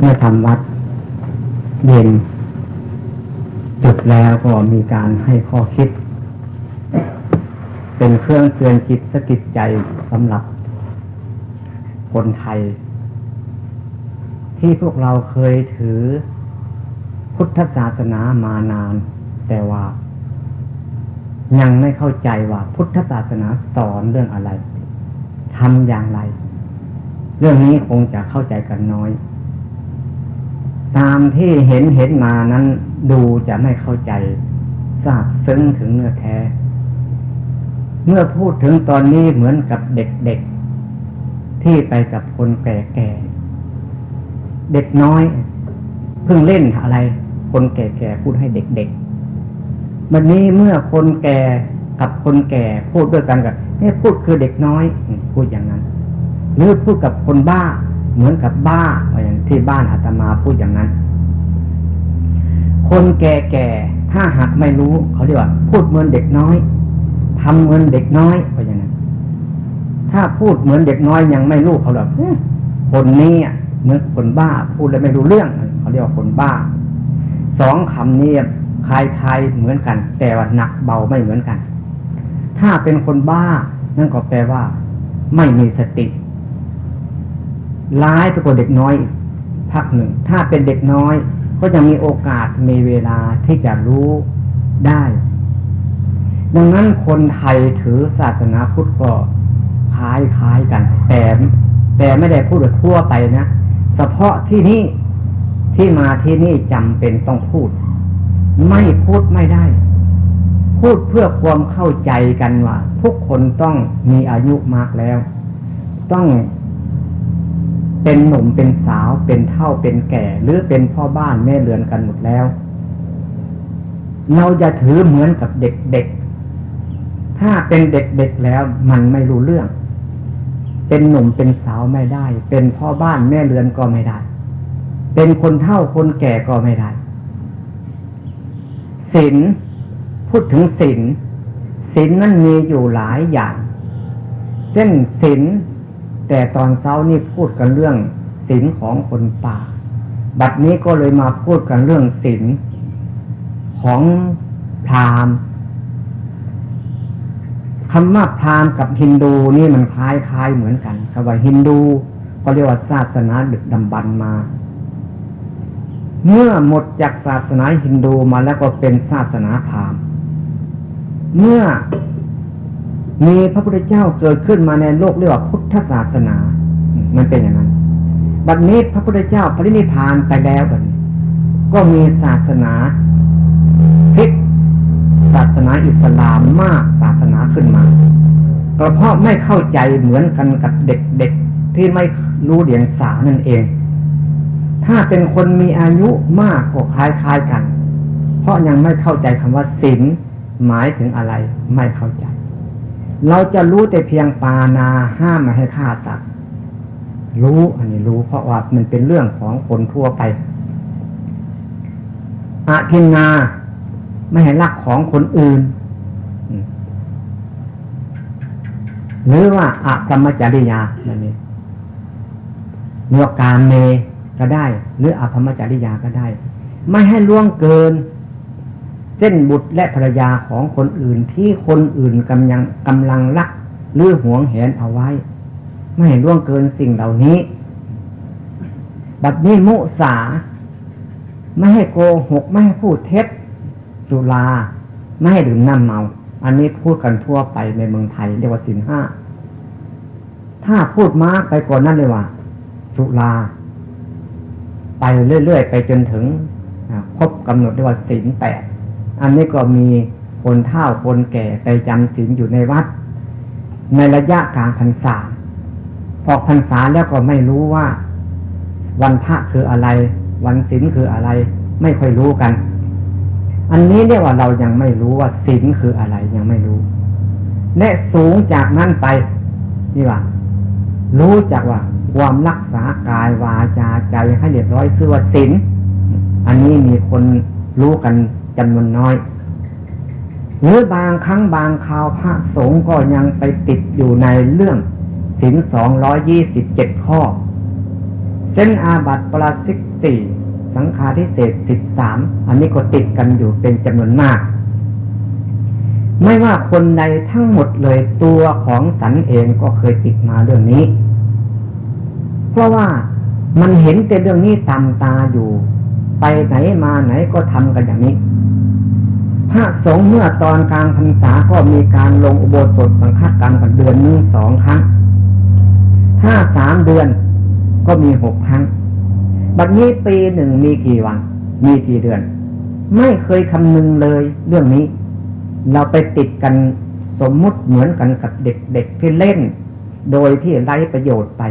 เมื่อทำวัดเย็นจุดแล้วก็มีการให้ข้อคิด เป็นเครื่องเตือนจิตสกิดใจสำหรับ คนไทย ที่พวกเราเคยถือพุทธศาสนามานาน แต่ว่า ยังไม่เข้าใจว่าพุทธศาสนาสอนเรื่องอะไรทำอย่างไร เรื่องนี้คงจะเข้าใจกันน้อย ตามที่เห็นเห็นมานั้น ดูจะไม่เข้าใจทราบซึ้งถึงเนื้อแท้ เมื่อพูดถึงตอนนี้เหมือนกับเด็กๆ ที่ไปกับคนแก่ๆ เด็กน้อย เพิ่งเล่นอะไร คนแก่ๆ พูดให้เด็กๆวันนี้เมื่อคนแก่กับคนแก่พูดด้วยกันกับนี่พูดคือเด็กน้อย พูดอย่างนั้น หรือพูดกับคนบ้า เหมือนกับบ้าอย่างที่บ้านอาตมาพูดอย่างนั้น คนแก่ๆถ้าหากไม่รู้เขาเรียกว่าพูดเหมือนเด็กน้อยทำเหมือนเด็กน้อยก็อย่างนั้น ถ้าพูดเหมือนเด็กน้อยยังไม่รู้เขาหรอกคนนี้เหมือนคนบ้า พูดแล้วไม่รู้เรื่องเขาเรียกว่าคนบ้าสองคำนี้คล้ายๆเหมือนกัน แต่ว่าหนักเบาไม่เหมือนกัน ถ้าเป็นคนบ้านั่นก็แปลว่า ไม่มีสติ ร้ายไปกว่าเด็กน้อยพักหนึ่ง ถ้าเป็นเด็กน้อยก็จะมีโอกาสมีเวลาที่จะรู้ได้ ดังนั้นคนไทยถือศาสนาพุทธก็คล้ายคล้ายกัน แต่แต่ไม่ได้พูดทั่วไปนะเฉพาะที่นี่ที่มาที่นี่จำเป็นต้องพูด ไม่พูดไม่ได้ พูดเพื่อความเข้าใจกันว่า ทุกคนต้องมีอายุมากแล้ว ต้อง เป็นหนุ่มเป็นสาวเป็นเท่าเป็นแก่ หรือเป็นพ่อบ้านแม่เรือนกันหมดแล้ว เราจะถือเหมือนกับเด็กๆ ถ้าเป็นเด็กๆแล้วมันไม่รู้เรื่อง เป็นหนุ่มเป็นสาวไม่ได้ เป็นพ่อบ้านแม่เรือนก็ไม่ได้ เป็นคนเท่าคนแก่ก็ไม่ได้ศีลพูดถึงศีลศีลนั้นมีอยู่หลายอย่าง เช่นศีล แต่ตอนเช้านี่พูดกันเรื่องศีลของคนป่า บัดนี้ก็เลยมาพูดกันเรื่องศีลของพราหมณ์คำว่าพราหมณ์กับฮินดูนี่มันคล้ายคล้ายเหมือนกันคำว่าฮินดูก็เรียกว่าศาสนาดึกดำบรรมา เมื่อหมดจากศาสนาฮินดูมาแล้วก็เป็นศาสนาพราหมณ์เมื่อ มีพระพุทธเจ้าเกิดขึ้นมาในโลกเรียกว่าพุทธศาสนา มันเป็นอย่างนั้นบัดนี้พระพุทธเจ้าปรินิพานไปแล้วกันก็มีศาสนาพิกศาสนาอิสลามมากศาสนาขึ้นมาเพราะไม่เข้าใจเหมือนกันกับเด็กๆที่ไม่รู้เดียงสานั่นเอง ถ้าเป็นคนมีอายุมากก็คล้ายๆกัน เพราะยังไม่เข้าใจคำว่าศีลหมายถึงอะไรไม่เข้าใจ เราจะรู้แต่เพียงปานาห้ามไม่ให้ฆ่าสัตว์รู้อันนี้รู้เพราะว่ามันเป็นเรื่องของคนทั่วไปอาทินนาไม่ให้รักของคนอื่น หรือว่าอะกรรมจริยาอันนี้เนื้อการเมก็ได้ หรืออภรมจริยาก็ได้ ไม่ให้ล่วงเกิน เส้นบุตรและภรรยาของคนอื่นที่คนอื่นกำลังกำลังรักหรือหวงแหนเอาไว้ ไม่ให้ล่วงเกินสิ่งเหล่านี้ บัดนี้มุสา ไม่ให้โกหกไม่ให้พูดเท็จสุราไม่ให้ดื่มน้ำเมา อันนี้พูดกันทั่วไปในเมืองไทยเรียกว่าสินห้า ถ้าพูดมากไปก่อนนั้นเลยว่า สุราไปเรื่อยๆ ไปจนถึงครบกำหนดเรียกว่าสินแปด อันนี้ก็มีคนเฒ่าคนแก่ไปจำศีลอยู่ในวัด ในระยะกลางพรรษา ออกพรรษาแล้วก็ไม่รู้ว่า วันพระคืออะไร วันศีลคืออะไร ไม่ค่อยรู้กัน อันนี้เรียกว่าเรายังไม่รู้ว่าศีลคืออะไรยังไม่รู้ และสูงจากนั้นไปนี่ว่า รู้จักว่าความรักษากายวาจาใจให้เรียบร้อยคือว่าศีลอันนี้มีคนรู้กัน จำนวนน้อย หรือบางครั้งบางคราวพระสงฆ์ก็ยังไปติดอยู่ในเรื่องสินสองร้อยยี่สิบเจ็ดข้อเส้นอาบัตปราสิกสี่สังฆาทิเศษสิบสามอันนี้ก็ติดกันอยู่เป็นจำนวนมาก ไม่ว่าคนใดทั้งหมดเลยตัวของสันเองก็เคยติดมาเรื่องนี้ เพราะว่ามันเห็นแต่เรื่องนี้ตามตาอยู่ ไปไหนมาไหนก็ทำกันอย่างนี้ พระสงฆ์เมื่อตอนกลางพรรษาก็มีการลงอุโบสถสังฆกรรมกันเดือนนึงสองครั้ง ถ้าสามเดือนก็มีหกครั้ง บัดนี้ปีหนึ่งมีกี่วัน มีกี่เดือน ไม่เคยคำนึงเลยเรื่องนี้ เราไปติดกันสมมุติเหมือนกันกับเด็กๆที่เล่น โดยที่ไร้ประโยชน์ไป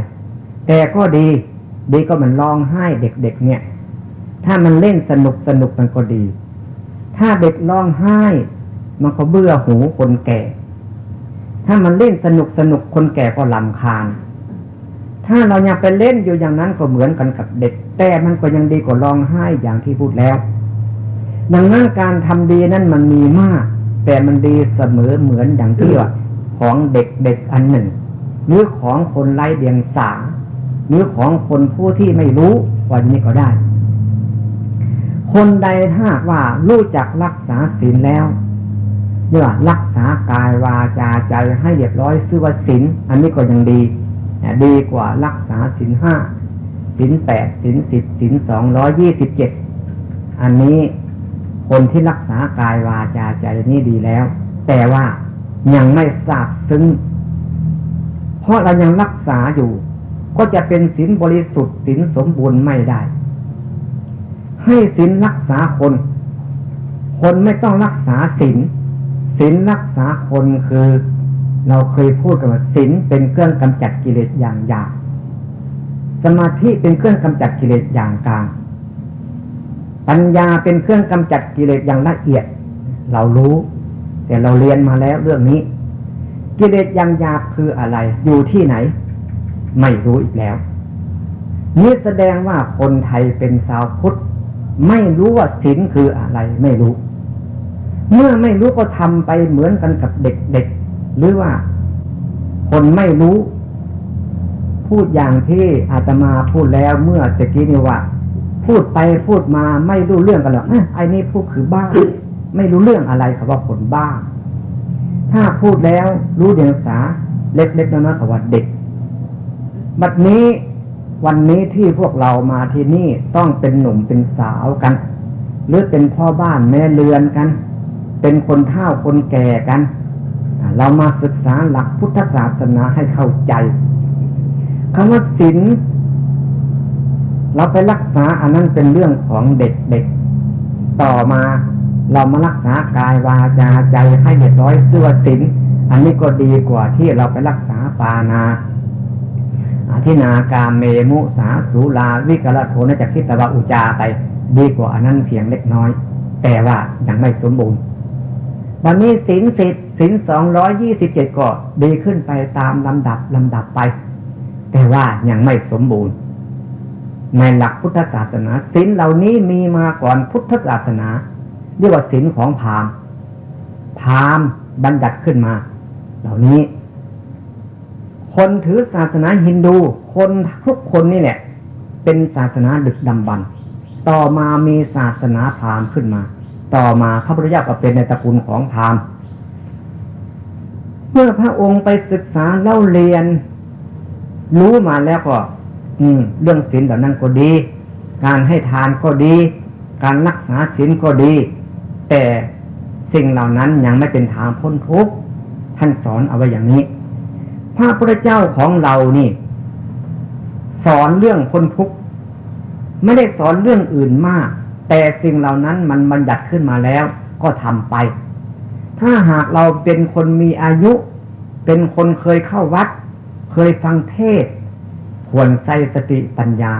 แต่ก็ดี ดีก็มันร้องไห้เด็กๆเนี่ย ถ้ามันเล่นสนุกสนุกมันก็ดี ถ้าเด็กร้องไห้ มันก็เบื่อหูคนแก่ ถ้ามันเล่นสนุกสนุกคนแก่ก็ลำคาญ ถ้าเรายังไปเล่นอยู่อย่างนั้นก็เหมือนกันกับเด็ก แต่มันก็ยังดีกว่าร้องไห้อย่างที่พูดแล้ว ดังนั้นการทำดีนั้นมันมีมาก แต่มันดีเสมอเหมือนอย่างที่ว่าของเด็กๆอันหนึ่ง หรือของคนไร้เดียงสาหรือของคนผู้ที่ไม่รู้วันนี้ก็ได้ คนใดถ้าว่ารู้จักรักษาศีลแล้วเรียกว่ารักษากายวาจาใจให้เรียบร้อยซื่อว่าศีลอันนี้ก็ยังดีดีกว่ารักษาศีลห้าศีลแปดศีลสิบศีลสองร้อยยี่สิบเจ็ดอันนี้คนที่รักษากายวาจาใจนี่ดีแล้ว แต่ว่ายังไม่ทราบซึ้งเพราะเรายังรักษาอยู่ ก็จะเป็นศีลบริสุทธิ์ศีลสมบูรณ์ไม่ได้ ให้ศีลรักษาคน คนไม่ต้องรักษาศีลศีลรักษาคนคือ เราเคยพูดกันว่าศีลเป็นเครื่องกำจัดกิเลสอย่างหยาบสมาธิเป็นเครื่องกำจัดกิเลสอย่างกลาง ปัญญาเป็นเครื่องกำจัดกิเลสอย่างละเอียด เรารู้ แต่เราเรียนมาแล้วเรื่องนี้ กิเลสอย่างหยาบคืออะไร อยู่ที่ไหน ไม่รู้อีกแล้ว นี่แสดงว่าคนไทยเป็นชาวพุทธ ไม่รู้ว่าศีลคืออะไรไม่รู้ เมื่อไม่รู้ก็ทำไปเหมือนกันกับเด็กๆหรือว่า คนไม่รู้ พูดอย่างที่อาตมาพูดแล้วเมื่อตะกี้นี่ว่า พูดไปพูดมาไม่รู้เรื่องกันหรอกไอ้นี่พูดคือบ้า ไม่รู้เรื่องอะไรคำว่าคนบ้า ถ้าพูดแล้วรู้เดียงสาเล็กๆน้อยๆคำว่าเด็กบัดนี้ วันนี้ที่พวกเรามาที่นี่ต้องเป็นหนุ่มเป็นสาวกัน หรือเป็นพ่อบ้านแม่เรือนกัน เป็นคนเฒ่าคนแก่กัน เรามาศึกษาหลักพุทธศาสนาให้เข้าใจคำว่าศีลเราไปรักษาอันนั้นเป็นเรื่องของเด็กๆต่อมาเรามารักษากายวาจาใจให้เรียบร้อยเสื้อศีลอันนี้ก็ดีกว่าที่เราไปรักษาปานา อธินากาเมมุสาสูลาวิกระโทนจากคิตวะอุจาไป ดีกว่าอันนั้นเพียงเล็กน้อย แต่ว่ายังไม่สมบูรณ์ วันนี้สินสิทธิ์สินสองร้อยยี่สิบเจ็ดก็ดีขึ้นไปตามลำดับลำดับไป แต่ว่ายังไม่สมบูรณ์ ในหลักพุทธศาสนาสินเหล่านี้มีมาก่อนพุทธศาสนา เรียกว่าสินของพราหมณ์พราหมณ์บัญญัติขึ้นมา เหล่านี้ คนถือศาสนาฮินดู คนทุกคนนี่แหละ เป็นศาสนาดึกดำบรรต่อมามีศาสนาพราหมณ์ขึ้นมา ต่อมาพระพุทธเจ้าก็เป็นในตระกูลของพราหมณ์เมื่อพระองค์ไปศึกษาเล่าเรียน รู้มาแล้วก็ อืม เรื่องศีลแบบนั้นก็ดี การให้ทานก็ดี การรักษาศีลก็ดี แต่สิ่งเหล่านั้นยังไม่เป็นทางพ้นทุกข์ท่านสอนเอาไว้อย่างนี้ พระพุทธเจ้าของเรานี่ สอนเรื่องคนทุกข์ไม่ได้สอนเรื่องอื่นมาก แต่สิ่งเหล่านั้นมันบัญญัติขึ้นมาแล้ว ก็ทำไป ถ้าหากเราเป็นคนมีอายุ เป็นคนเคยเข้าวัด เคยฟังเทศควรใส่สติปัญญา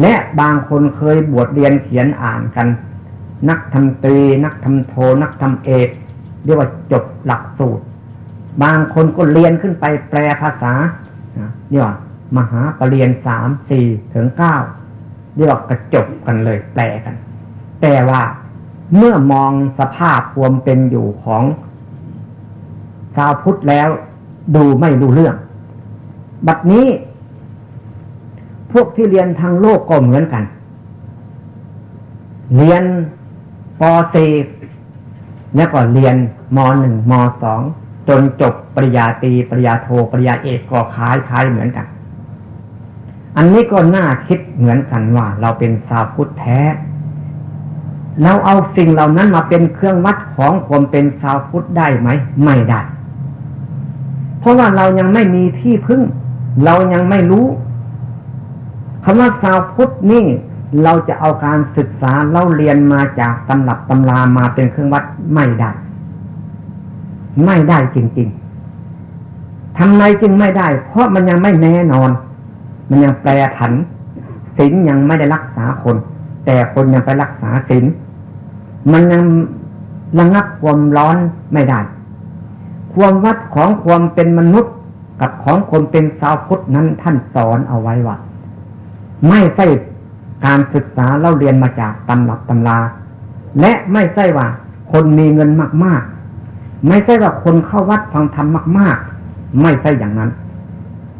และบางคนเคยบวชเรียนเขียนอ่านกัน นักทำตรี นักทำโท นักทำเอกเรียกว่าจบหลักสูตร บางคนก็เรียนขึ้นไปแปลภาษาเนี่ยมหาปรริญญาสามสี่ถึงเก้าเรียกว่ากระจบกันเลยแปลกัน แต่ว่าเมื่อมองสภาพความเป็นอยู่ของชาวพุทธแล้วดูไม่รู้เรื่อง บัดนี้ พวกที่เรียนทางโลกก็เหมือนกัน เรียนป .4 แล้วก็เรียนม .1 ม .2 จนจบปริญญาตรีปริญญาโทปริญญาเอกก็คล้ายคล้ายเหมือนกัน อันนี้ก็น่าคิดเหมือนกันว่า เราเป็นสาวพุทธแท้เราเอาสิ่งเหล่านั้นมาเป็นเครื่องวัดของความเป็นสาวพุทธได้ไหม ไม่ได้ เพราะว่าเรายังไม่มีที่พึ่ง เรายังไม่รู้คำว่าสาวพุทธนี่เราจะเอาการศึกษาเล่าเรียนมาจากตำรับตำรามาเป็นเครื่องวัดไม่ได้ ไม่ได้จริง ๆทำไมจึงไม่ได้ เพราะมันยังไม่แน่นอน มันยังแปรผันศีลยังไม่ได้รักษาคน แต่คนยังไปรักษาศีลมันยังระงับความร้อนไม่ได้ ความวัดของความเป็นมนุษย์กับของคนเป็นสาวพุทธนั้นท่านสอนเอาไว้ว่าไม่ใช่การศึกษาเล่าเรียนมาจากตำรับตำรา และไม่ใช่ว่า คนมีเงินมากๆ ไม่ใช่ว่าคนเข้าวัดฟังธรรมมาก ๆ ไม่ใช่อย่างนั้น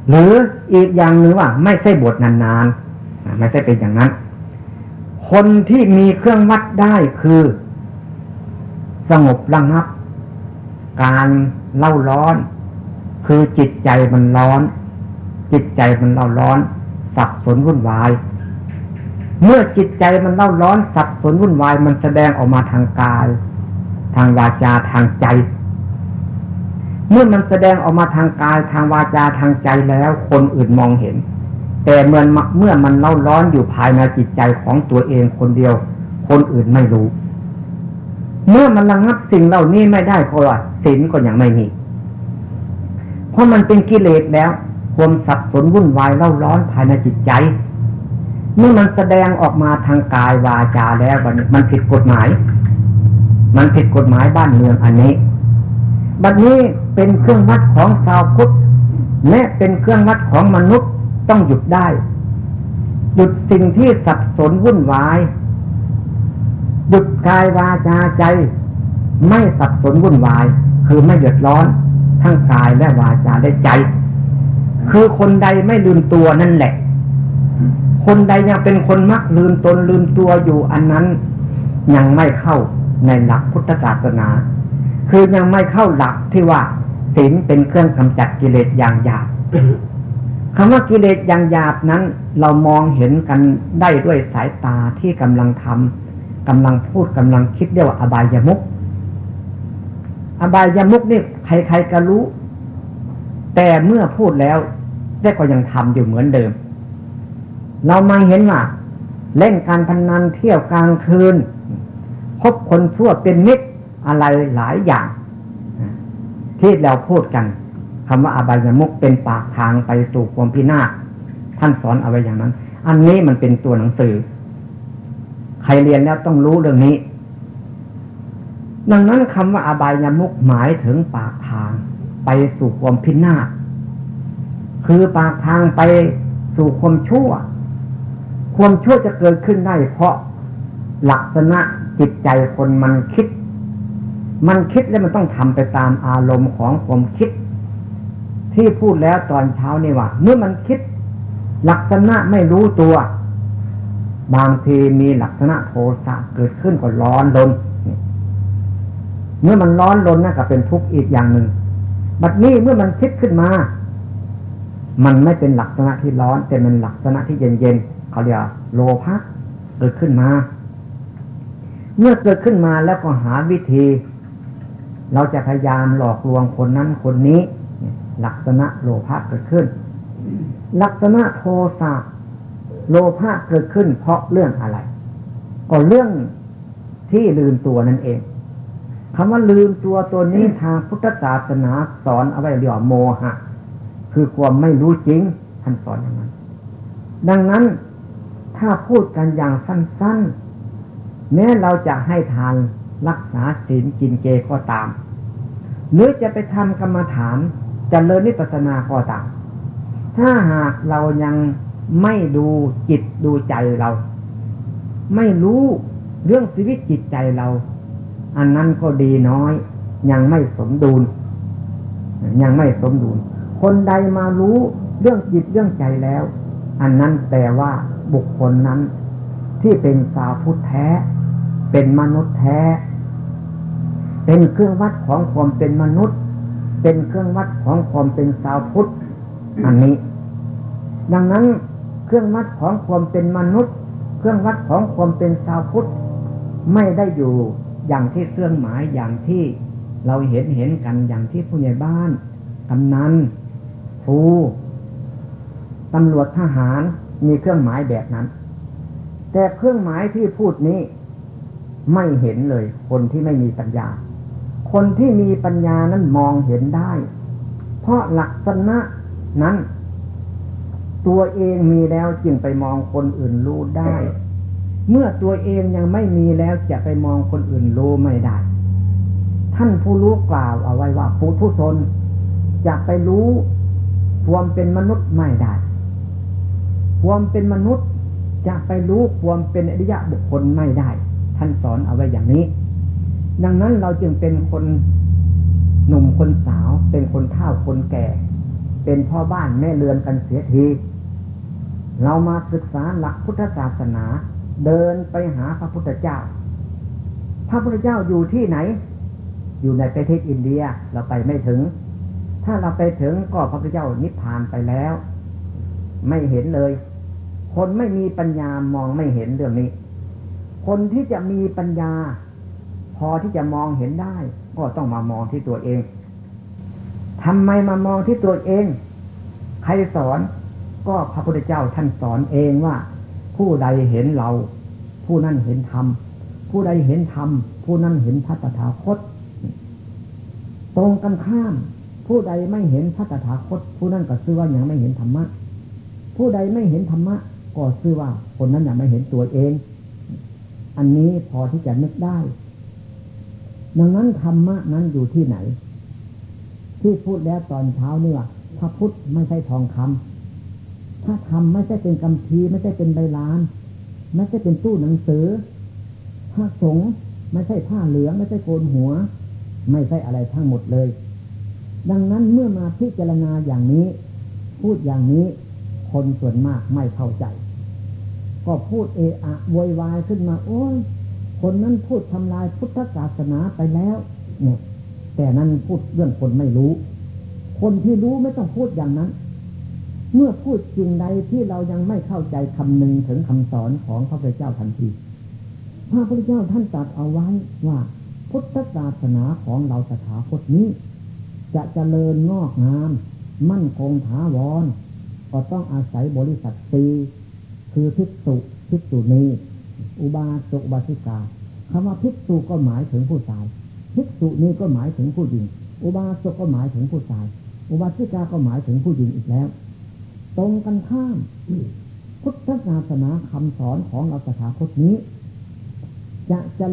หรืออีกอย่างหนึ่งว่า ไม่ใช่บทนานๆไม่ใช่เป็นอย่างนั้น คนที่มีเครื่องวัดได้คือ สงบระงับ การเล่าร้อน คือจิตใจมันร้อน จิตใจมันเล่าร้อน สับสนวุ่นวายเมื่อจิตใจมันเล่าร้อนสับสนวุ่นวายมันแสดงออกมาทางกาย ทางวาจาทางใจ เมื่อมันแสดงออกมาทางกายทางวาจาทางใจแล้ว คนอื่นมองเห็น แต่เมื่อเมื่อมันเล่าร้อนอยู่ภายในจิตใจของตัวเองคนเดียว คนอื่นไม่รู้ เมื่อมันระงับสิ่งเหล่านี้ไม่ได้เพราะว่าศีลก็ยังไม่มี เพราะมันเป็นกิเลสแล้วความสับสนวุ่นวายเล่าร้อนภายในจิตใจเมื่อมันแสดงออกมาทางกายวาจาแล้วมันผิดกฎหมาย มันผิดกฎหมายบ้านเมืองอันนี้ บัดนี้เป็นเครื่องวัดของชาวพุทธและเป็นเครื่องวัดของมนุษย์ต้องหยุดได้ หยุดสิ่งที่สับสนวุ่นวาย หยุดกายวาจาใจ ไม่สับสนวุ่นวาย คือไม่เดือดร้อน ทั้งกายและวาจาและใจ คือคนใดไม่ลืมตัวนั่นแหละ คนใดยังเป็นคนมักลืมตนลืมตัวอยู่อันนั้นยังไม่เข้า ในหลักพุทธศาสนา คือยังไม่เข้าหลักที่ว่าศีลเป็นเครื่องกำจัดกิเลสอย่างหยาบคำว่ากิเลสอย่างหยาบนั้น เรามองเห็นกันได้ด้วยสายตาที่กำลังทำกำลังพูดกำลังคิดเรียกว่าอบายามุกอบายามุกนี่ใครๆก็รู้ แต่เมื่อพูดแล้วแต่ก็ยังทำอยู่เหมือนเดิม เรามาเห็นว่าเล่นการพนนันเที่ยวกลางคืน พบคนชั่วเป็นมิตรอะไรหลายอย่าง ที่เราพูดกันคำว่าอบายมุกเป็นปากทางไปสู่ความพินาศท่านสอนเอาไว้อย่างนั้น อันนี้มันเป็นตัวหนังสือ ใครเรียนแล้วต้องรู้เรื่องนี้ ดังนั้นคำว่าอบายมุกหมายถึงปากทางไปสู่ความพินาศคือปากทางไปสู่ความชั่ว ความชั่วจะเกิดขึ้นได้เพราะลักษณะ จิตใจคนมันคิด มันคิดแล้วมันต้องทำไปตามอารมณ์ของความคิด ที่พูดแล้วตอนเช้านี่ว่า เมื่อมันคิด ลักษณะไม่รู้ตัว บางทีมีลักษณะโทสะเกิดขึ้นก็ร้อนลนเมื่อมันร้อนลนนั่นก็เป็นทุกข์อีกอย่างหนึ่งบัดนี้เมื่อมันคิดขึ้นมา มันไม่เป็นลักษณะที่ร้อน แต่เป็นลักษณะที่เย็นๆเขาเรียกโลภะเกิดขึ้นมา เมื่อเกิดขึ้นมาแล้วก็หาวิธี เราจะพยายามหลอกลวงคนนั้นคนนี้ ลักษณะโลภะเกิดขึ้น ลักษณะโทสะโลภะเกิดขึ้น เพราะเรื่องอะไร ก็เรื่องที่ลืมตัวนั่นเองคำว่าลืมตัวตัวนี้ทางพุทธศาสนาสอนเอาไว้เรียกว่าโมหะ คือความไม่รู้จริงท่านสอนอย่างนั้น ดังนั้นถ้าพูดกันอย่างสั้นๆ แม้เราจะให้ทานรักษาศีลกินเจก็ตาม หรือจะไปทำกรรมฐานจเจริญนิพพานาก็ตาม ถ้าหากเรายังไม่ดูจิตดูใจเรา ไม่รู้เรื่องชีวิตจิตใจเรา อันนั้นก็ดีน้อย ยังไม่สมดุล ยังไม่สมดุล คนใดมารู้เรื่องจิตเรื่องใจแล้ว อันนั้นแต่ว่าบุคคลนั้นที่เป็นสาวพุทธแท้ เป็นมนุษย์แท้ เป็นเครื่องวัดของความเป็นมนุษย์ เป็นเครื่องวัดของความเป็นสาวพุทธอันนี้ ดังนั้นเครื่องวัดของความเป็นมนุษย์ เครื่องวัดของความเป็นสาวพุทธไม่ได้อยู่อย่างที่เครื่องหมายอย่างที่เราเห็นเห็นกันอย่างที่ผู้ใหญ่บ้านกำนันผูตำรวจทหารมีเครื่องหมายแบบนั้น แต่เครื่องหมายที่พูดนี้ ไม่เห็นเลย คนที่ไม่มีปัญญา คนที่มีปัญญานั้นมองเห็นได้ เพราะลักษณะนั้น ตัวเองมีแล้วจึงไปมองคนอื่นรู้ได้ เมื่อตัวเองยังไม่มีแล้วจะไปมองคนอื่นรู้ไม่ได้ ท่านผู้รู้กล่าวเอาไว้ว่าผู้ทุชนจะไปรู้ความเป็นมนุษย์ไม่ได้ ความเป็นมนุษย์จะไปรู้ความเป็นอริยะบุคคลไม่ได้ ท่านสอนเอาไว้อย่างนี้ ดังนั้นเราจึงเป็นคนหนุ่มคนสาว เป็นคนเฒ่าคนแก่ เป็นพ่อบ้านแม่เรือนกันเสียที เรามาศึกษาหลักพุทธศาสนา เดินไปหาพระพุทธเจ้า พระพุทธเจ้าอยู่ที่ไหน อยู่ในประเทศอินเดียเราไปไม่ถึง ถ้าเราไปถึงก็พระพุทธเจ้านิพพานไปแล้ว ไม่เห็นเลย คนไม่มีปัญญามองไม่เห็นเรื่องนี้ คนที่จะมีปัญญา พอที่จะมองเห็นได้ ก็ต้องมามองที่ตัวเองทำไมมามองที่ตัวเอง ใครสอนก็พระพุทธเจ้าท่านสอนเองว่า ผู้ใดเห็นเรา ผู้นั้นเห็นธรรมผู้ใดเห็นธรรมผู้นั้นเห็นพระตถาคต ตรงกันข้าม ผู้ใดไม่เห็นพระตถาคต ผู้นั้นก็ซื่อว่ายังไม่เห็นธรรมะ ผู้ใดไม่เห็นธรรมะ ก็ซื่อว่าคนนั้นยังไม่เห็นตัวเอง อันนี้พอที่จะนึกได้ ดังนั้นธรรมะนั้นอยู่ที่ไหน ที่พูดแล้วตอนเช้านี่ว่าพระพุทธไม่ใช่ทองคำถ้าธรรมไม่ใช่เป็นกำพีไม่ใช่เป็นใบลาน ไม่ใช่เป็นตู้หนังสือ พระสงฆ์ไม่ใช่ผ้าเหลืองไม่ใช่โกนหัว ไม่ใช่อะไรทั้งหมดเลย ดังนั้นเมื่อมาพิจารณาอย่างนี้ พูดอย่างนี้ คนส่วนมากไม่เข้าใจ ก็พูดเอะอะโวยวายขึ้นมา โอ้ยคนนั้นพูดทำลายพุทธศาสนาไปแล้วเนี่ยแต่นั้นพูดเรื่องคนไม่รู้ คนที่รู้ไม่ต้องพูดอย่างนั้น เมื่อพูดจริงใดที่เรายังไม่เข้าใจคำหนึ่งถึงคำสอนของพระพุทธเจ้าทันทีพระพุทธเจ้าท่านตรัสเอาไว้ว่า พุทธศาสนาของเราสถาคตนี้ จะเจริญงอกงาม มั่นคงถาวรก็ต้องอาศัยบริษัทตี คือภิกษุภิกษุณีอุบาสกบาสิกาคำว่าภิกษุก็หมายถึงผู้ชายภิกษุนี้ก็หมายถึงผู้หญิง อุบาสกก็หมายถึงผู้ชาย อุบาสิกาก็หมายถึงผู้หญิงอีกแล้ว ตรงกันข้ามพุทธศาสนาคำสอนของเราสถาคตนี้ จะจะ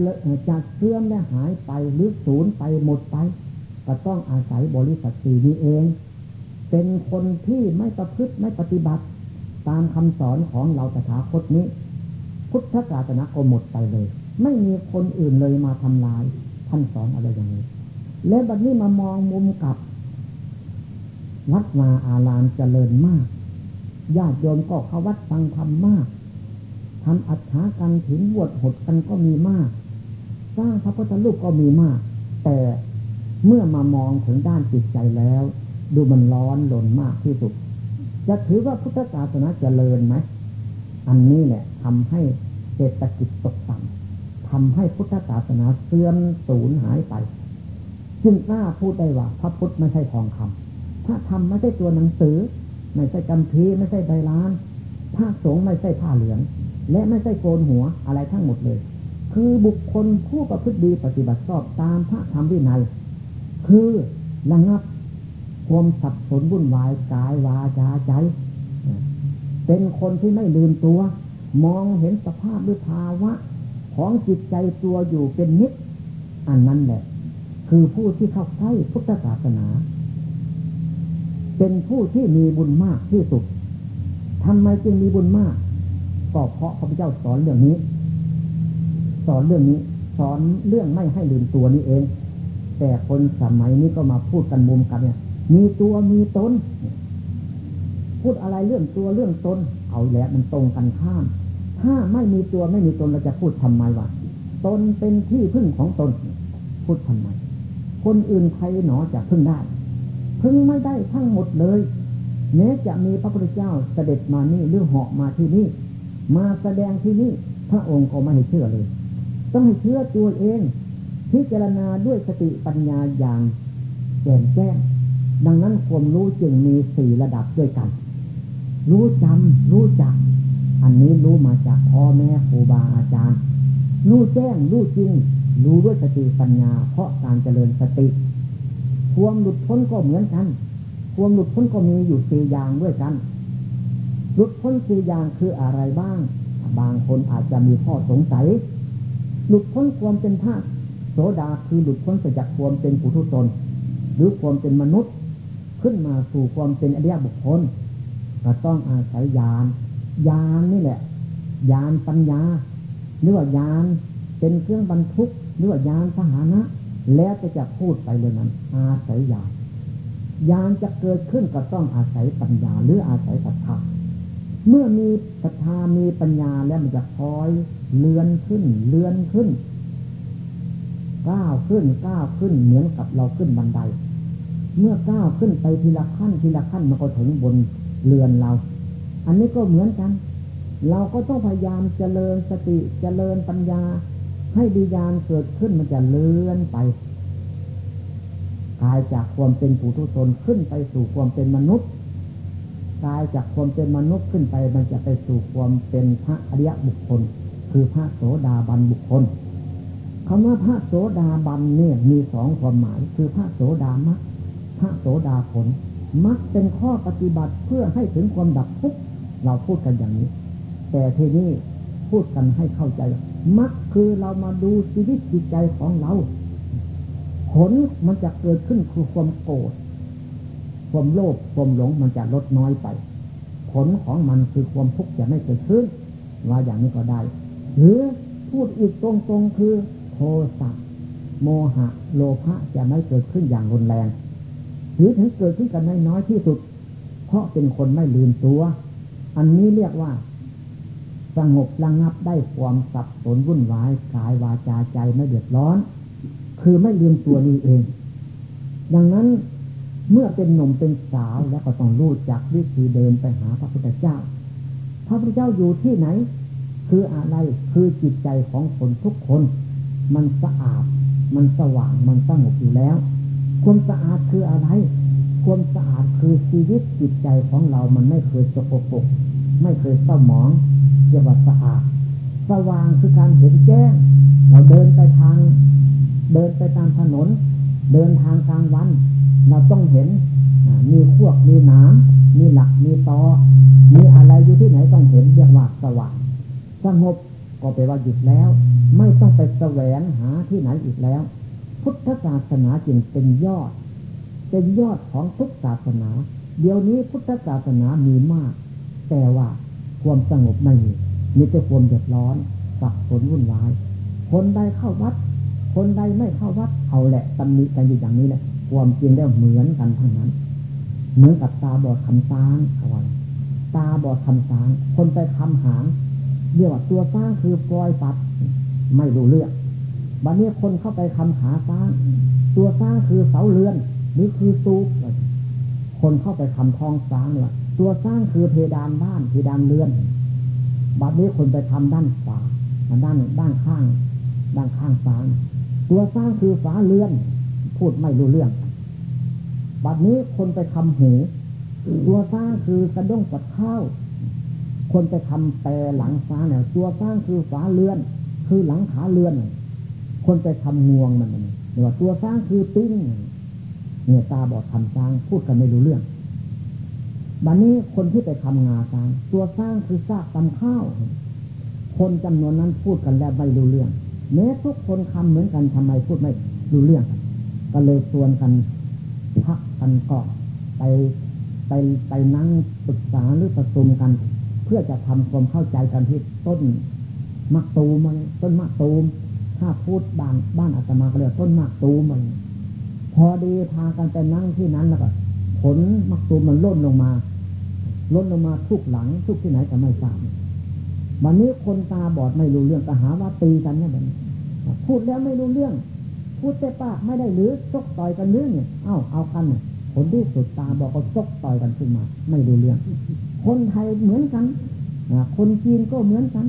จะเสื่อมและหายไปหรือสูญไปหมดไป ก็ต้องอาศัยบริสัทสีนี้เอง เป็นคนที่ไม่ประพฤติไม่ปฏิบัติ ตามคำสอนของเราตถาคตนี้ พุทธศาสนาก็หมดไปเลย ไม่มีคนอื่นเลยมาทำลายท่านสอนอะไรอย่างนี้ และบัดนี้มามองมุมกับวัดนาอารามเจริญมากญาติโยมก็เข้าวัดฟังธรรมมากทำอัฐากันถึงบวชหดกันก็มีมาก สร้างพระพุทธรูปก็มีมาก แต่เมื่อมามองถึงด้านจิตใจแล้ว ดูมันร้อนหลนมากที่สุด จะถือว่าพุทธศาสนาเจริญไหม อันนี้แหละทำให้เศรษฐกิจตกต่ำทำให้พุทธศาสนาเสื่อมสูญหายไป จึงกล้าพูดได้ว่า พระพุทธไม่ใช่ทองคำถ้าทำไม่ใช่ตัวหนังสือ ไม่ใช่กำพีไม่ใช่ใบลานพระสงฆ์ไม่ใช่ผ้าเหลือง และไม่ใช่โกนหัวอะไรทั้งหมดเลย คือบุคคลผู้ประพฤติดีปฏิบัติชอบตามพระธรรมวินัย คือระงับ ความสับสนวุ่นวายกายวาจาใจ เป็นคนที่ไม่ลืมตัว มองเห็นสภาพหรือภาวะ ของจิตใจตัวอยู่เป็นนิด อันนั้นแหละ คือผู้ที่เข้าใกล้พุทธศาสนา เป็นผู้ที่มีบุญมากที่สุดทำไมจึงมีบุญมาก ก็เพราะพระพุทธเจ้าสอนเรื่องนี้ สอนเรื่องนี้ สอนเรื่องไม่ให้ลืมตัวนี้เอง แต่คนสมัยนี้ก็มาพูดกันมุมกันเนี่ย มีตัวมีตน พูดอะไรเรื่องตัวเรื่องตน เอาแล้วมันตรงกันข้าม ถ้าไม่มีตัวไม่มีตนเราจะพูดทำไมวะตนเป็นที่พึ่งของตน พูดทำไม คนอื่นใครหนอจะพึ่งได้ พึ่งไม่ได้ทั้งหมดเลยแม้จะมีพระพุทธเจ้าเสด็จมานี่หรือเหาะมาที่นี่ มาแสดงที่นี่ พระองค์ก็ไม่ให้เชื่อเลย ต้องให้เชื่อตัวเอง พิจารณาด้วยสติปัญญาอย่างแจ่มแจ้ง ดังนั้นความรู้จึงมีสี่ระดับด้วยกัน รู้จำรู้จัก อันนี้รู้มาจากพ่อแม่ครูบาอาจารย์ รู้แจ้งรู้จริง รู้ด้วยสติปัญญา เพราะการเจริญสติ ความหลุดพ้นก็เหมือนกัน ความหลุดพ้นก็มีอยู่สี่อย่างด้วยกัน หลุดพ้นสี่อย่างคืออะไรบ้าง บางคนอาจจะมีข้อสงสัย หลุดพ้นความเป็นธาตุโสดาคือหลุดพ้นจากความเป็นปุถุชนหรือความเป็นมนุษย์ ขึ้นมาสู่ความเป็นอริยบุคคลก็ต้องอาศัยญาณญาณนี่แหละญาณปัญญา หรือว่าญาณเป็นเครื่องบรรทุกหรือว่าญาณสหานะ แล้วจะจะพูดไปเลยนั้น อาศัยญาณญาณจะเกิดขึ้นก็ต้องอาศัยปัญญา หรืออาศัยศรัทธาเมื่อมีศรัทธามีปัญญาแล้วมันจะคอยเลื่อนขึ้น เลื่อนขึ้นก้าวขึ้นก้าวขึ้นเหมือนกับเราขึ้นบันได เมื่อก้าวขึ้นไปทีละขั้นทีละขั้นมันก็ถึงบนเรือนเรา อันนี้ก็เหมือนกัน เราก็ต้องพยายามเจริญสติเจริญปัญญา ให้ดีญาณเกิดขึ้นมันจะเลื่อนไปกายจากความเป็นผู้ทุชนขึ้นไปสู่ความเป็นมนุษย์กายจากความเป็นมนุษย์ขึ้นไป มันจะไปสู่ความเป็นพระอริยบุคคล คือพระโสดาบันบุคคลคำว่าพระโสดาบันเนี่ยมีสองความหมาย คือพระโสดามรรค ระโสดาผลมรรคเป็นข้อปฏิบัติเพื่อให้ถึงความดับทุกข์เราพูดกันอย่างนี้ แต่ทีนี้พูดกันให้เข้าใจมรรคคือเรามาดูชีวิตจิตใจของเรา ผลมันจะเกิดขึ้นคือความโกรธความโลภความหลงมันจะลดน้อยไป ผลของมันคือความทุกข์จะไม่เกิดขึ้นว่าอย่างนี้ก็ได้ หรือพูดอีกตรงๆคือโทสะโมหะ โลภะจะไม่เกิดขึ้นอย่างรุนแรง หรือถึงเกิดขึ้นกันน้อยที่สุด เพราะเป็นคนไม่ลืมตัว อันนี้เรียกว่า สงบระงับได้ความสับสนวุ่นวายกายวาจาใจไม่เดือดร้อน คือไม่ลืมตัวนี้เอง ดังนั้นเมื่อเป็นหนุ่มเป็นสาวแล้วก็ต้องรู้จักวิธีเดินไปหาพระพุทธเจ้า พระพุทธเจ้าอยู่ที่ไหน คืออะไรคือจิตใจของคนทุกคน มันสะอาด มันสว่างมันสงบอยู่แล้ว ความสะอาดคืออะไร ความสะอาดคือชีวิตจิตใจของเรามันไม่เคยสกปรกไม่เคยเศร้าหมองเรียกว่าสะอาด สว่างคือการเห็นแจ้ง เราเดินไปทาง เดินไปตามถนน เดินทางกลางวัน เราต้องเห็น มีพวกมีน้ำมีหลักมีตอ มีอะไรอยู่ที่ไหนต้องเห็นเรียกว่าสว่างสงบก็แปลว่าหยุดแล้ว ไม่ต้องไปแสวงหาที่ไหนอีกแล้ว พุทธศาสนาจึงเป็นยอด เป็นยอดของทุกศาสนา เดี๋ยวนี้พุทธศาสนามีมาก แต่ว่าความสงบไม่มีมีแต่ความเดือดร้อนสับสนวุ่นวาย คนได้เข้าวัด คนใดไม่เข้าวัดเอาแหละตำหนิกันอยู่อย่างนี้แหละความจริงแล้วเหมือนกันทั้งนั้น เหมือนกับตาบอดคำสางเอาไว้ตาบอดคำสาง คนไปคำหางเรียกว่าตัวสร้างคือปล่อยปัดไม่รู้เรื่อง บัดนี้คนเข้าไปคำขาสร้าง ตัวสร้างคือเสาเรือนหรือคือตูบคนเข้าไปคำทองสร้างเนี่ยตัวสร้างคือเพดานบ้านเพดานเรือน บัดนี้คนไปทำด้านขวาด้านด้านข้าง ด้านข้างซ้ายตัวสร้างคือฝาเรือน พูดไม่รู้เรื่อง บัดนี้คนไปทำหูตัวสร้างคือกระด้งปัดข้าวคนไปทำแปรหลังฟ้าเนี่ยตัวสร้างคือฝาเรือน คือหลังขาเรือน คนไปทำงวงมันเรียกว่าตัวสร้างคือปิ้งเนี่ยตาบอดทำสร้างพูดกันไม่รู้เรื่องบัดนี้คนที่ไปทำงาสร้าง ตัวสร้างคือซากตำข้าว คนจำนวนนั้นพูดกันแล้วไม่รู้เรื่องแม้ทุกคนคำเหมือนกันทำไมพูดไม่รู้เรื่อง ก็เลยชวนกันพักกันก็ไปไปไปนั่งปรึกษาหรือประชุมกัน เพื่อจะทำความเข้าใจกันที่ต้นมักตูมต้นมักตูม ถ้าพูดบ้านบ้านอาตมาก็เรียกต้นมักตูมัน พอดีพากันไปนั่งที่นั้นแล้วก็ผลมักตูมมันล่นลงมาล้นลงมาทุกหลังทุกที่ไหนก็ไม่ทราบวันนี้คนตาบอดไม่รู้เรื่องก็หาว่าตีกันเนี่ยแบบนี้พูดแล้วไม่รู้เรื่อง พูดแต่ปากไม่ได้หรือซกต่อยกันเรื่องเนี่ยเอ้าเอากันเนี่ยผลที่สุดตาบอกก็ซกต่อยกันขึ้นมา ไม่รู้เรื่อง คนไทยเหมือนกันคนจีนก็เหมือนกัน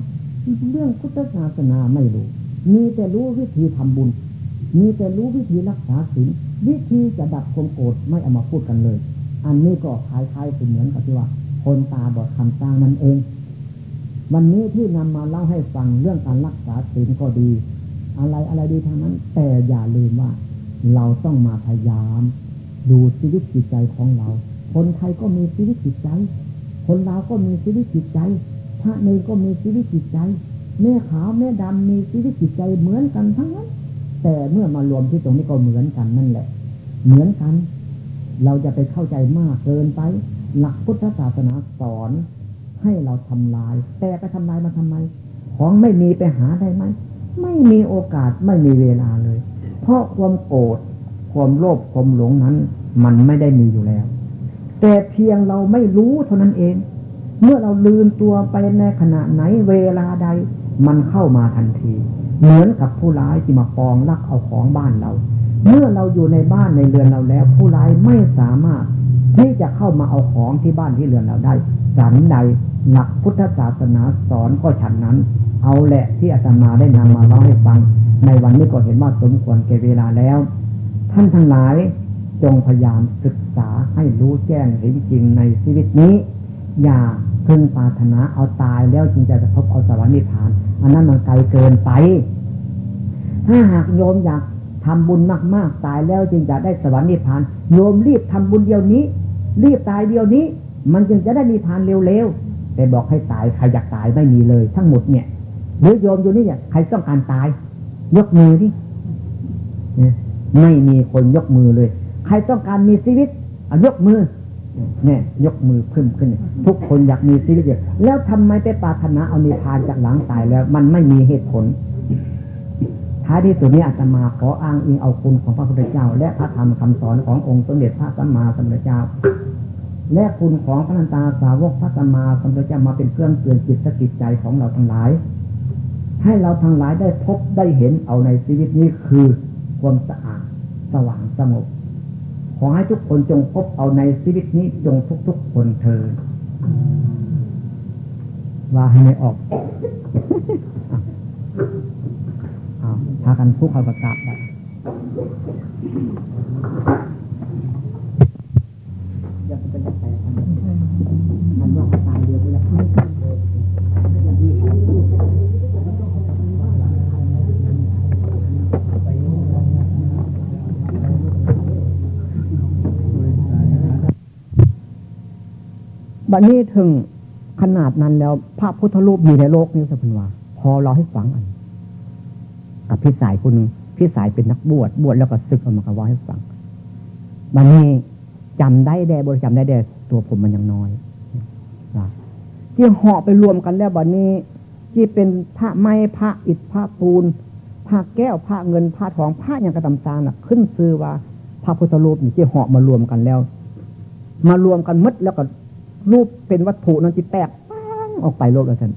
เรื่องพุทธศาสนาไม่รู้ มีแต่รู้วิธีทำบุญ มีแต่รู้วิธีรักษาศีลวิธีจะดับความโกรธไม่เอามาพูดกันเลย อันนี้ก็คล้ายๆเหมือนกับที่ว่า คนตาบอดคำสร้างนั่นเอง วันนี้ที่นำมาเล่าให้ฟังเรื่องการรักษาศีลก็ดี อะไรอะไรดีทางนั้น แต่อย่าลืมว่า เราต้องมาพยายาม ดูชีวิตจิตใจของเรา คนไทยก็มีชีวิตจิตใจ คนลาวก็มีชีวิตจิตใจพระเนรก็มีชีวิตจิตใจ แม่ขาวแม่ดำมีชีวิตจิตใจเหมือนกันทั้งนั้น แต่เมื่อมารวมที่ตรงนี้ก็เหมือนกันนั่นแหละ เหมือนกัน เราจะไปเข้าใจมากเกินไป หลักพุทธศาสนาสอน ให้เราทำลาย แต่ไปทำลายมาทำไม ของไม่มีไปหาได้ไหม ไม่มีโอกาสไม่มีเวลาเลย เพราะความโกรธความโลภความหลงนั้น มันไม่ได้มีอยู่แล้ว แต่เพียงเราไม่รู้เท่านั้นเอง เมื่อเราลืมตัวไปในขณะไหนเวลาใด มันเข้ามาทันที เหมือนกับผู้ร้ายที่มาปองลักเอาของบ้านเรา เมื่อเราอยู่ในบ้านในเรือนเราแล้ว ผู้ร้ายไม่สามารถ ที่จะเข้ามาเอาของที่บ้านที่เรือนเราได้ฉันใดหลักพุทธศาสนาสอนก็ฉันนั้น เอาแหละที่อาตมาได้นำมาเล่าให้ฟัง ในวันนี้ก็เห็นว่าสมควรแก่เวลาแล้ว ท่านทั้งหลายจงพยายามศึกษาให้รู้แจ้งเห็นจริงในชีวิตนี้ อย่า พึงปาถนาเอาตายแล้วจึงจะพบเอาสวรรค์นิพพาน อันนั้นมันไกลเกินไป ถ้าหากโยมอยากทำบุญมากๆ ตายแล้วจึงจะได้สวรรค์นิพพาน โยมรีบทำบุญเดียวนี้ รีบตายเดียวนี้ มันจึงจะได้นิพพานเร็วๆ แต่บอกให้ตายใครอยากตายไม่มีเลย ทั้งหมดเนี่ยหรือโยมอยู่นี่เนี่ยใครต้องการตาย ยกมือดิไม่มีคนยกมือเลย ใครต้องการมีชีวิตยกมือ เนี่ยยกมือขึ้นขึ้น ทุกคนอยากมีชีวิตอยแล้วทำไมไปปาถนาเอานิพานจากหลังตายแล้ว มันไม่มีเหตุผล ท้ายที่สุดนี้อาตมาขออ้างอิงเอาคุณของพระพุทธเจ้า และพระธรรมคำสอนขององค์สมเด็จพระสัมมาสัมพุทธเจ้า และคุณของพระนันตาสาวกพระสัมมาสัมพุทธเจ้ามาเป็นเครื่องเตือนจิตสกิจใจของเราทั้งหลาย ให้เราทั้งหลายได้พบได้เห็นเอาในชีวิตนี้คือความสะอาดสว่างสงบ ขอให้ทุกคนจงพบเอาในชีวิตนี้จงทุก ๆ คนเธอว่าให้ไม่ออกอาพากันพูดคำประกาศได้อย่าเป็นแต่มัน บัดนี้ถึงขนาดนั้นแล้ว พระพุทธรูปมีในโลกนี้สัพนวาพอเราให้ฟังอัน กับพี่สายคนหนึ่งพี่สายเป็นนักบวชบวชแล้วก็ศึกออกมากว่าให้ฟังบัดนี้จำได้แด่บริจำได้แด่ตัวผมมันยังน้อยที่เหาะไปรวมกันแล้วบัดนี้ที่เป็นพระไม้พระอิฐพระปูนพระแก้วพระเงินพระทองพระอย่างกระตำซาน่ะ ขึ้นซื้อว่าพระพุทธรูปนี่ที่เหาะมารวมกันแล้ว มารวมกันมดแล้วก็ รูปเป็นวัตถุนั้นจิตแตกออกไปโลกแล้วท่าน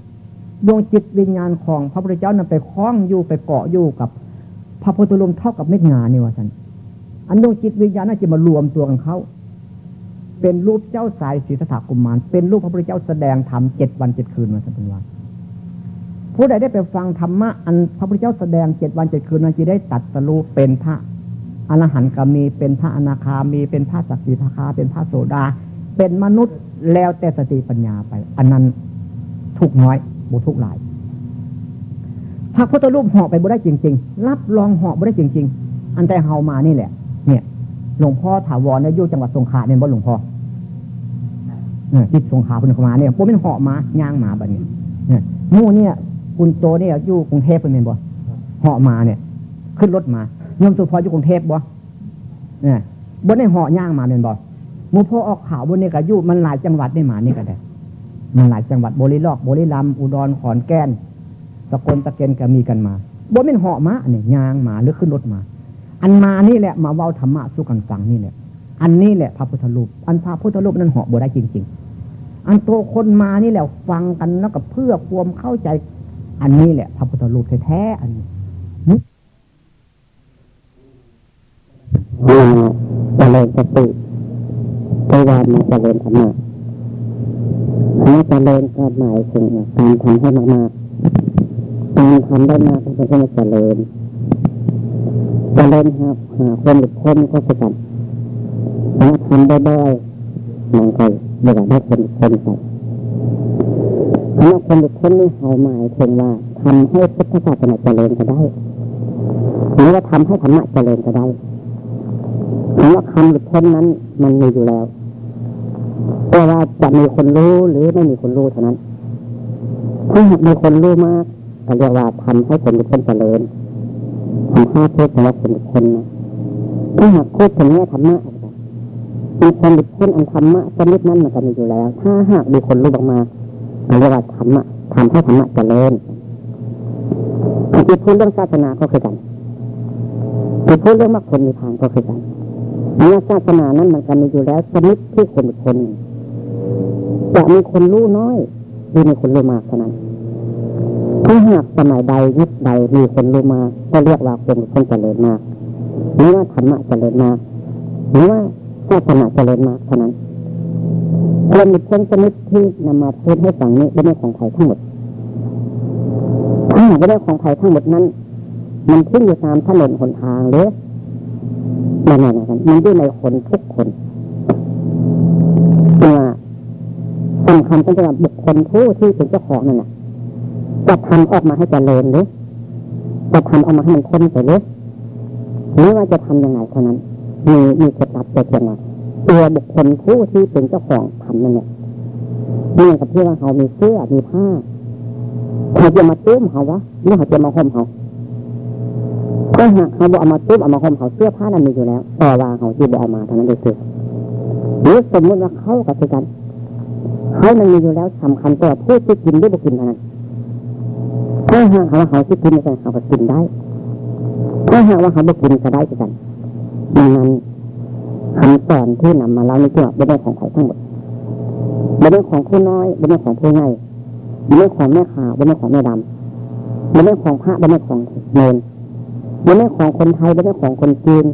ดวงจิตวิญญาณของพระพุทธเจ้านั้นไปคล้องอยู่ไปเกาะอยู่กับพระพุทธรูปเท่ากับเม็ดงานนี่ว่าท่านอันดวงจิตวิญญาณน่าจะมารวมตัวกันเขาเป็นรูปเจ้าสายศรีสถากุมารเป็นรูปพระพุทธเจ้าแสดงธรรมเจ็ดวันเจ็ดคืนมาสันวันผู้ใดได้ไปฟังธรรมะอันพระพุทธเจ้าแสดงเจ็ดวันเจ็ดคืนนั้นจะได้ตัดสรูเป็นพระอรหันต์ก็มีเป็นพระอนาคามีเป็นพระสักดิทาคาเป็นพระโสดา เป็นมนุษย์ แล้วแต่สติปัญญาไป อันนั้นทุกน้อยบุทุกหลายพระพุทธรูปเหาะไปบุได้จริง ๆ รับรองเหาะบุได้จริง ๆ อันแต่เฮามานี่แหละ เนี่ยหลวงพ่อถาวรเนี่ยอยู่จังหวัดสงขลาเนี่ยบ่หลวงพ่อเนี่ยที่สงขลาเป็นขมาเนี่ยผมเป็นเหาะมาย่างมาแบบนี้เนี่ยมู่เนี่ยคุณโตเนี่ยอยู่กรุงเทพเป็นบ่เหาะมาเนี่ย ขึ้นรถมาโยมสุพรอยู่กรุงเทพบ่เนี่ยบนในเหาะย่างมาเป็นบ่ มูพอออกข่าวบนนี้ก็ยุมันหลายจังหวัดได้มานี่ก็ได้ มันหลายจังหวัดบริลอกบริลำอุดรขอนแก่นสกลตะเกนก็มีกันมาบ่เป็นเหาะมาเนี่ยยางมาหรือขึ้นรถมา อันมานี่แหละ มาเว้าธรรมะสู้กันฟังนี่แหละ อันนี้แหละพระพุทธรูป อันพระพุทธรูปนั้นเหาะบ่ได้จริงอันโตคนมานี่แหละฟังกันแล้วก็เพื่อความเข้าใจ อันนี้แหละ พระพุทธรูปแท้ๆอันนี้มาเจริญสติ พยายามมาเจริญธรรมะคำว่าเจริญก็หมายถึงการทำให้มากๆการทำได้มากก็คือเจริญเจริญหาหาคนหรือคนก็คือกันถ้าทำได้ด้มันก็เวลาได้คนคนไปคำว่าคนหรือคนนี่เขาหมายถึงว่าทำให้พุทธศาสนาเจริญก็ได้หรือว่าทำให้ธรรมะเจริญก็ได้คำว่าคำหรือพ้นนั้นมันมีอยู่แล้ว แต่ว่าจะมีคนรู้หรือไม่มีคนรู้เท่านั้น ถ้าหากมีคนรู้มากก็เรียกว่าทำให้คนทุกคนเจริญทำให้พูดถึงว่าคนทุกคนนะถ้าหากพูดถึงเนี้ยธรรมะมีคนทุกคนอันธรรมะชนิดนั้นมันก็มีอยู่แล้ว ถ้าหากมีคนรู้ออกมาเรียกว่าธรรมะทำให้ธรรมะเจริญที่พูดเรื่องศาสนาก็คือกันที่พูดเรื่องมรรคผลมีทางก็คือกันเนื้อศาสนานั้นมันก็มีอยู่แล้วชนิดที่คนคน จะมีคนรู้น้อยหรือมีคนรู้มากเท่านั้นถ้าหากสมัยใดยุคใดมีคนรู้มากก็เรียกว่าคนคนเจริญมากหรือว่าธรรมะเจริญมากหรือว่าศาสนาเจริญมากเท่านั้นคนมีคนชนิดที่นำมาพูดให้ฟังนี้เป็นเรื่องของไทยทั้งหมดถ้าหากเป็นเรื่องของไทยทั้งหมดนั้น มันขึ้นอยู่ตามถนนหนทางหรือนั่นนั่นกันมันอยู่ในคนทุกคนว่า สำคัญเป็นสำหรับบุคคลผู้ที่เป็นเจ้าของนั่นแหละจะทำออกมาให้เจริญหรือจะทำออกมาให้มันพ้นไปหรือหรือว่าจะทํำยังไงเท่านั้น มีมีเคล็ดลับแต่เพียงว่าตัวบุคคลผู้ที่เป็นเจ้าของทำนั่นแหละเหมือนกับที่ว่าเขามีเสื้อมีผ้าเขาจะมาตุ้มเขาวะหรือเขาจะมาห่มเขาถ้าหากเขาบอกเอามาตุ้มเอามาห่มเขาเสื้อผ้านั้นมีอยู่แล้วแต่ว่าเขาจีบเอามาเท่านั้นเองหรือสมมติว่าเขากับกัน เขามันมีอยู่แล้วสำคัญตัวผู้ที่กินด้วยบุกินเท่านั้นถ้าหากเขาเขาที่กินกันเขาก็กินได้ ถ้าหากว่าเขาบุกินก็ได้กันดังนั้นคำสอนที่นำมาเล่าในตัวเป็นเรื่องของใครทั้งหมดเป็นเรื่องของผู้น้อยเป็นเรื่องของผู้ใหญ่เป็นเรื่องของแม่ขาวเป็นเรื่องของแม่ดำเป็นเรื่องของพระเป็นเรื่องของเนนเป็นเรื่องของคนไทยเป็นเรื่องของคนจีน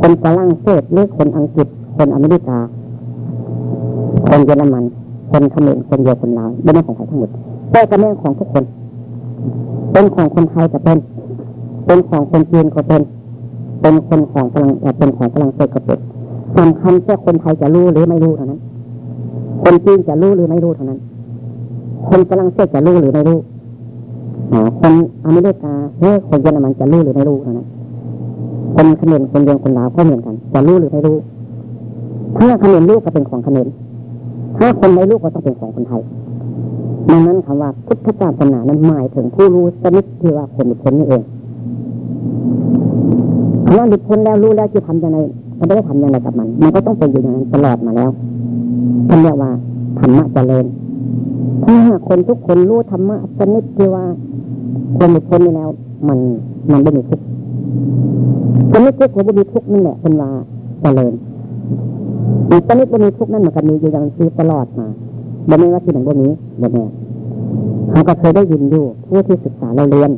คนฝรั่งเศสหรือคนอังกฤษ คนอเมริกา คนเยอรมัน คนเขมรคนเยอคนลาวเป็นเรื่งของใครทั้งหมดแต่ก็เรื่งของทุกคน เป็นของคนไทยก็เป็น เป็นของคนจีนก็เป็น เป็นคนของฝรั่งเป็นของฝรั่งเศสก็เป็นสำคัญแค่คนไทยจะรู้หรือไม่รู้เท่านั้น คนจีนจะรู้หรือไม่รู้เท่านั้น คนฝรั่งเศสจะรู้หรือไม่รู้คนอเมริกาหรือคนเยอรมันจะรู้หรือไม่รู้เท่านะคนเขมรคนเยวคนลาวก็เหมือนกันจะรู้หรือไม่รู้ถ้าเขมรรู้ก็เป็นของเขมร ถ้าคนไม่รู้ก็ต้องเป็นของคนไทยดังนั้นคำว่าพุทธศาสนานั้นหมายถึงผู้รู้สนิทที่ว่าคนหลุดพ้นนี่เองคำว่าหลุดพ้นแล้วรู้แล้วจะทำยังไงก็ไม่ได้ทำยังไงกับมัน มันก็ต้องเป็นอยู่อย่างนั้นตลอดมาแล้วท่านเรียกว่าธรรมะเจริญ ถ้าคนทุกคนรู้ธรรมะสนิทที่ว่าคนมีคนนี้แล้ว มันมันไม่มีทุกข์คนไม่ทุกข์คนไม่มีทุกข์นั่นแหละเป็นว่าเจริญ อีตอนนี้ไม่มีทุกนั่นเหมันก็มีอยู่อย่างที่ตลอดมาบ่ไม่ว่าที่ไหนบ่มีบ่แน่เขาก็เคยได้ยินอยู่ผู้ที่ศึกษาเราเรียน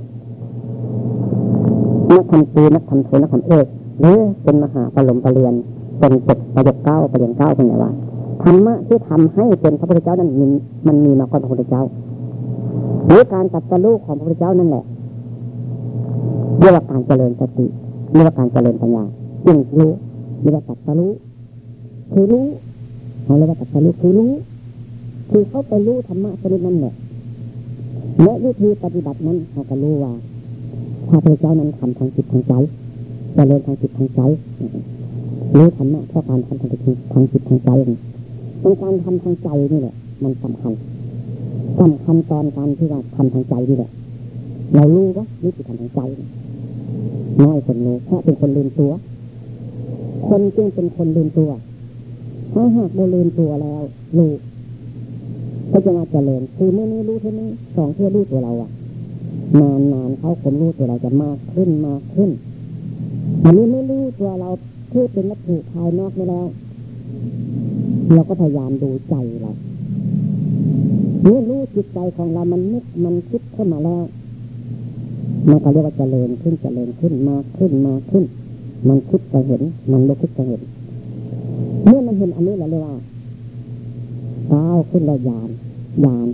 นักทำปีนักทำโทนักทำเอกหรือเป็นมหาปรมปรเรียนเป็นจบประโยคเก้าประเรียนเก้าเป็นไงว่าธรรมะที่ทำให้เป็นพระพุทธเจ้านั้นมันมีมาก่อนพระพุทธเจ้าหรือการตัดสรู้ของพระพุทธเจ้านั่นแหละเรียกว่าการเจริญสติเรียกว่าการเจริญปัญญาจึงรู้เรียกว่าตัดสรู้ คือรู้เขาเรียกว่าตัดสรู้คือรู้ คือเขาไปรู้ธรรมะชนิดนั้นแหละและวิธีปฏิบัตินั้นเขาก็รู้ว่าพระพุทธเจ้านั้นทำทางจิตทางใจเจริญทางจิตทางใจรู้ธรรมะเพราะการทำทางจิตทางจิตทางใจเป็นการทำทางใจนี่แหละ มันสำคัญสำคัญตอนการที่เราทำทางใจนี่แหละ เรารู้ว่านี่คือทำทางใจน้อยคนรู้เพราะเป็นคนลืมตัว คนจึงเป็นคนลืมตัว ถ้าหากโมลืมตัวแล้วรู้ก็จะมาเจริญคือเมื่อนี้รู้เท่านี้สองเพื่อรู้ตัวเราอะนานนานเขาคนรู้ตัวเราจะมากขึ้นมากขึ้นอันนี้ไม่รู้ตัวเราเพื่อเป็นวัตถุภายนอกไม่แล้ว เราก็พยายามดูใจเราเมื่อรู้จิตใจของเรามันนึกมันคิดขึ้นมาแล้วมันก็เรียกว่าเจริญขึ้นเจริญขึ้นมากขึ้นมากขึ้น มันคิดจะเห็น มันรู้คิดจะเห็น เมื่อมันเห็นอันนี้แล้วเรียกว่าก้าวขึ้นแล้ยานยาน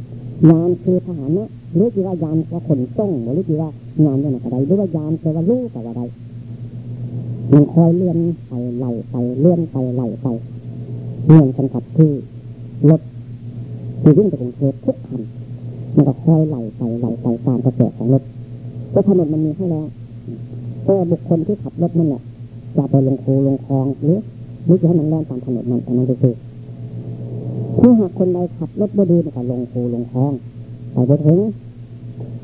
ยานคือทหารนะหรือว่ายานว่าขนส่งหรือว่างานอย่างไรหรือว่ายานแปลว่าลูกแต่ว่าใดมันคอยเลื่อนไปไหลไปเลื่อนไปไหลไปเลื่อนกันกับที่รถที่วิ่งไปกรุงเทพทุกคันมันก็คอยไหลไปไหลไปตามกระแสของรถก็ถนนมันมีให้แล้วแต่บุคคลที่ขับรถนั่นแหละจะไปลงคูลงคลองหรือ หรือจะให้มันแล่นตามถนนนั้นอันนั้นคือถ้าหากคนใดขับรถบ่ดีมันก็ลงคูลงคลองไปบ่ถึง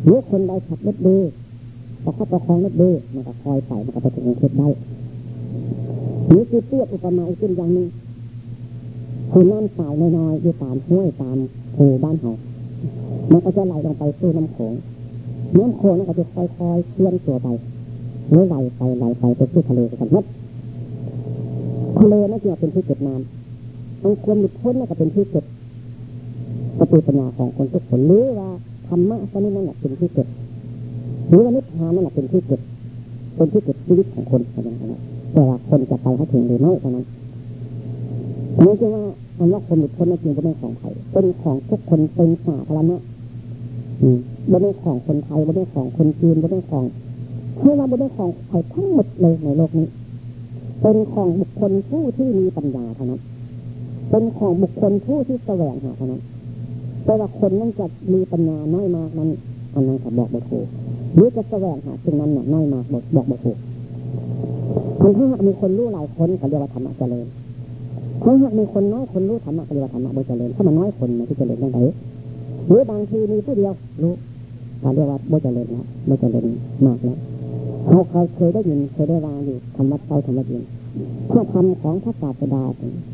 หรือคนใดขับรถดีประคับประคองรถดีมันก็คอยไปมันก็ไปถึงกรุงเทพได้นี่คือเปรียบอุปมาอีกอย่างหนึ่งคือน้ำสายน้อยๆอยู่ตามห้วยตามภูบ้านเขามันก็จะไหลลงไปสู่น้ำโขงน้ำโขงนั่นก็จะค่อยๆเคลื่อนตัวไปเมื่อไหลไปไหลไปไปสู่ทะเลกันหมด ทะเลนั่นจึงเป็นที่เก็บน้ำอันควรหลุดพ้นนั่นก็เป็นที่เก็บสติปัญญาของคนทุกคนหรือว่าธรรมะชนิดนั้นเป็นที่เก็บหรือว่านิพพานนั่นเป็นที่เก็บเป็นที่เก็บชีวิตของคนอะไรอย่างนี้แต่ว่าคนจะไปให้ถึงหรือไม่เท่านั้นนี่คือว่าอันว่าคนหลุดพ้นนั่นจริงก็เป็นของใครเป็นของทุกคนเป็นสาธารณะอืมไม่ได้ของคนไทยไม่ได้ของคนจีนไม่ได้ของเมื่อเราไม่ได้ของใครทั้งหมดเลยในโลกนี้ เป็นของบุคคลผู้ที่มีปัญญาเท่านั้น เป็นของบุคคลผู้ที่แสวงหาเท่านั้นแต่ว่าคนนั้นจะมีปัญญาน้อยมากนั้นอันนั้นก็บอกบอกถูกหรือจะแสวงหาสิ่งนั้นเนี่ยน้อยมากบอกบอกบอกถูกมันถ้าหากมีคนรู้หลายคนก็เรียกว่าธรรมะเจริญถ้าหากมีคนน้อยคนรู้ธรรมะก็เรียกว่าธรรมะโดยเจริญถ้ามันน้อยคนมันที่เจริญยังไงหรือบางทีมีผู้เดียวรู้ก็เรียกว่าโบเจริญแล้วโบเจริญมากแล้ว เขาเคยเคยได้ยินเคยได้วางอยู่ธรรมะเจ้าธรรมะยินพระธรรมของพระศาสดา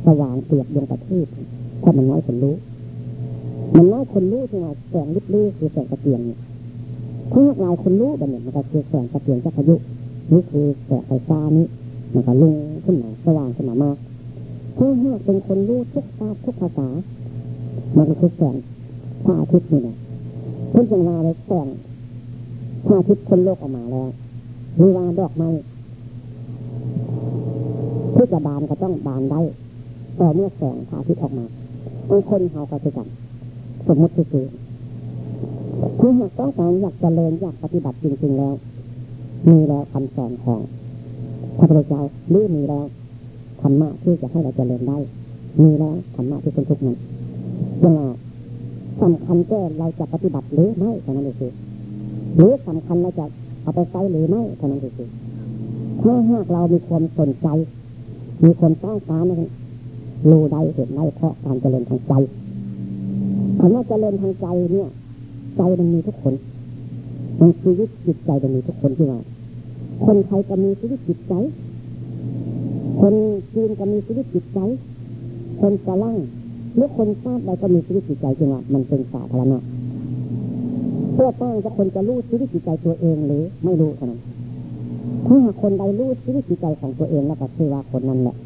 สว่างเปรียบดวงประทีปถ้ามันน้อยคนรู้ มันน้อยคนรู้จังหวะแสงลิบลี่คือแสงกระเตียงเนี่ยถ้าหลาคนรู้แบบนี้มันก็คือแสงกระเตียงจักรยุนี่คือแสงไฟฟ้านี้มันก็ลุ่งขึ้นมาสว่างขึ้นมามากถ้าหากเป็นคนรู้ทุกศาสตร์ทุกภาษา มันก็คือแสงพระอาทิตย์นี่นะเพิ่งจะมาเลยแสงพระอาทิตย์คนโลกออกมาแล้ว หรือว่าดอกไม้ที่จะบานก็ต้องบานได้แต่เมื่อแสงพระอาทิตย์ออกมาบางคนเขาก็คือกันสมมติคือถ้าหากต้องการอยากเจริญอยากปฏิบัติจริงๆแล้ว มีแล้วคำสอนของพระพุทธเจ้าหรือมีแล้วธรรมะที่จะให้เราเจริญได้ มีแล้วธรรมะที่เป็นทุกข์นั้นยังไงสำคัญแก่เราจะปฏิบัติหรือไม่เท่นั้นเองหรือสำคัญเราจะ เอาไปใช้หรือไม่เท่านั้นเองถ้าหากเรามีความสนใจ มีความต้องการนะรู้ได้เห็นได้เพราะการเจริญทางใจคำว่าเจริญทางใจเนี่ย ใจมันมีทุกคนมันชีวิตจิตใจมันมีทุกคนที่ว่าคนไทยก็มีชีวิตจิตใจ คนจีนก็มีชีวิตจิตใจ คนกะล่งหรือคนทราบใดก็มีชีวิตจิตใจจริงว่ามันเป็นสาธารณะ เพื่อตั้งจะคนจะรู้ชีวิตจิตใจตัวเองหรือไม่รู้เท่านั้นถ้าคนใดรู้ชีวิตจิตใจของตัวเองแล้วก็คือว่าคนนั้นแหละ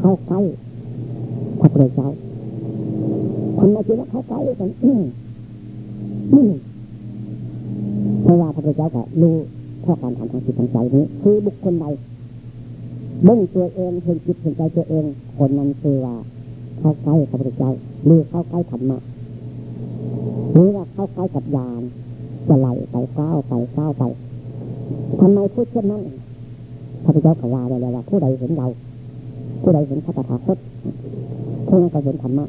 เข้าใกล้พระพุทธเจ้าคนมาคิดว่าเข้าใกล้กันเพราะว่าพระพุทธเจ้าก็รู้ข้อการทำทางจิตทางใจนี้ คือบุคคลใดเบ่งตัวเองเห็นจิตเห็นใจตัวเอง คนนั้นคือว่าเข้าใกล้พระพุทธเจ้าหรือเข้าใกล้ธรรมะหรือว่าเข้าใกล้กับยา จะไหลไปก้าวไปก้าวไปทำไมพูดเช่นนั้นพระพุทธเจ้าขว่าวเลยว่าผู้ใดเห็นเรา ผู้ใดเห็นพระตถาคตผู้นั้นก็เห็นธรรมะ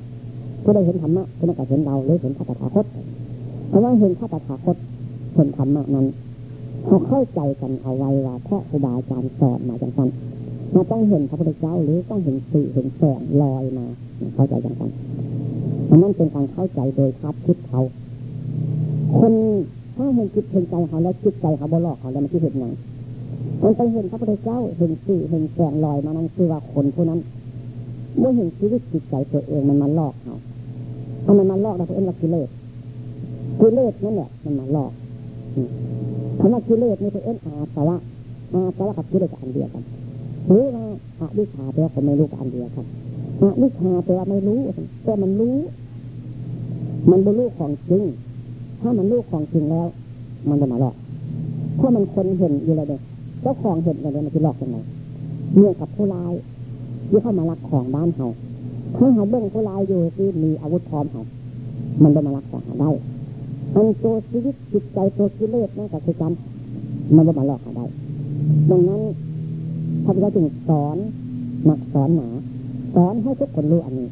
ผู้ใดเห็นธรรมะผู้นั้นก็เห็นเราหรือเห็นพระตถาคตเพราะว่าเห็นพระตถาคตเห็นธรรมะนั้นเขาเข้าใจกันเอาไว้ว่าพระครูบาอาจารย์สอนมาจังสันเราต้องเห็นพระพุทธเจ้าหรือต้องเห็นสื่อเห็นแสงลอยมาเข้าใจจังสันนั่นเป็นการเข้าใจโดยคัดคิดเขาคน ถ้าเห็นจิตเห็นใจเขาแล้วจิตใจเขาบลอกเขาแล้วมันที่เห็นอย่างมันไปเห็นพระพุทธเจ้าเห็นสื่อเห็นแสงลอยมานั่นคือว่าคนผู้นั้นเมื่อเห็นชีวิตจิตใจตัวเองมันมาหลอกเขาถ้ามันมาลอกเราเอ็นว่ากิเลสกิเลสนั่นแหละมันมาหลอกคำว่ากิเลสนี่เป็นเอ็นอาสวะอาสวะกับกิเลสอันเดียวกันหรือว่าอาวิชาแปลว่าผมไม่รู้กับอันเดียวกันอาวิชาแปลว่าไม่รู้แต่มันรู้ มันเป็นลูกของจริง ถ้ามันลูกของจริงแล้ว มันจะมาหลอกเพราะมันคนเห็นอยู่แล้วเด็กเจ้าของเห็นอะไรมันจะหลอกยังไงเมื่อกับผู้ร้ายที่เข้ามาลักของบ้านเขาถ้าเขาเบิ้งผู้ร้ายอยู่ที่มีอาวุธพร้อมเขามันจะมารักษาได้อันตัวชีวิตจิตใจตัวกิเลสนั่นก็คือกันมันจะมาหลอกเขาได้ดังนั้นพระพุทธเจ้าจึงสอนหนักสอนหนาสอนให้ทุกคนรู้อันนี้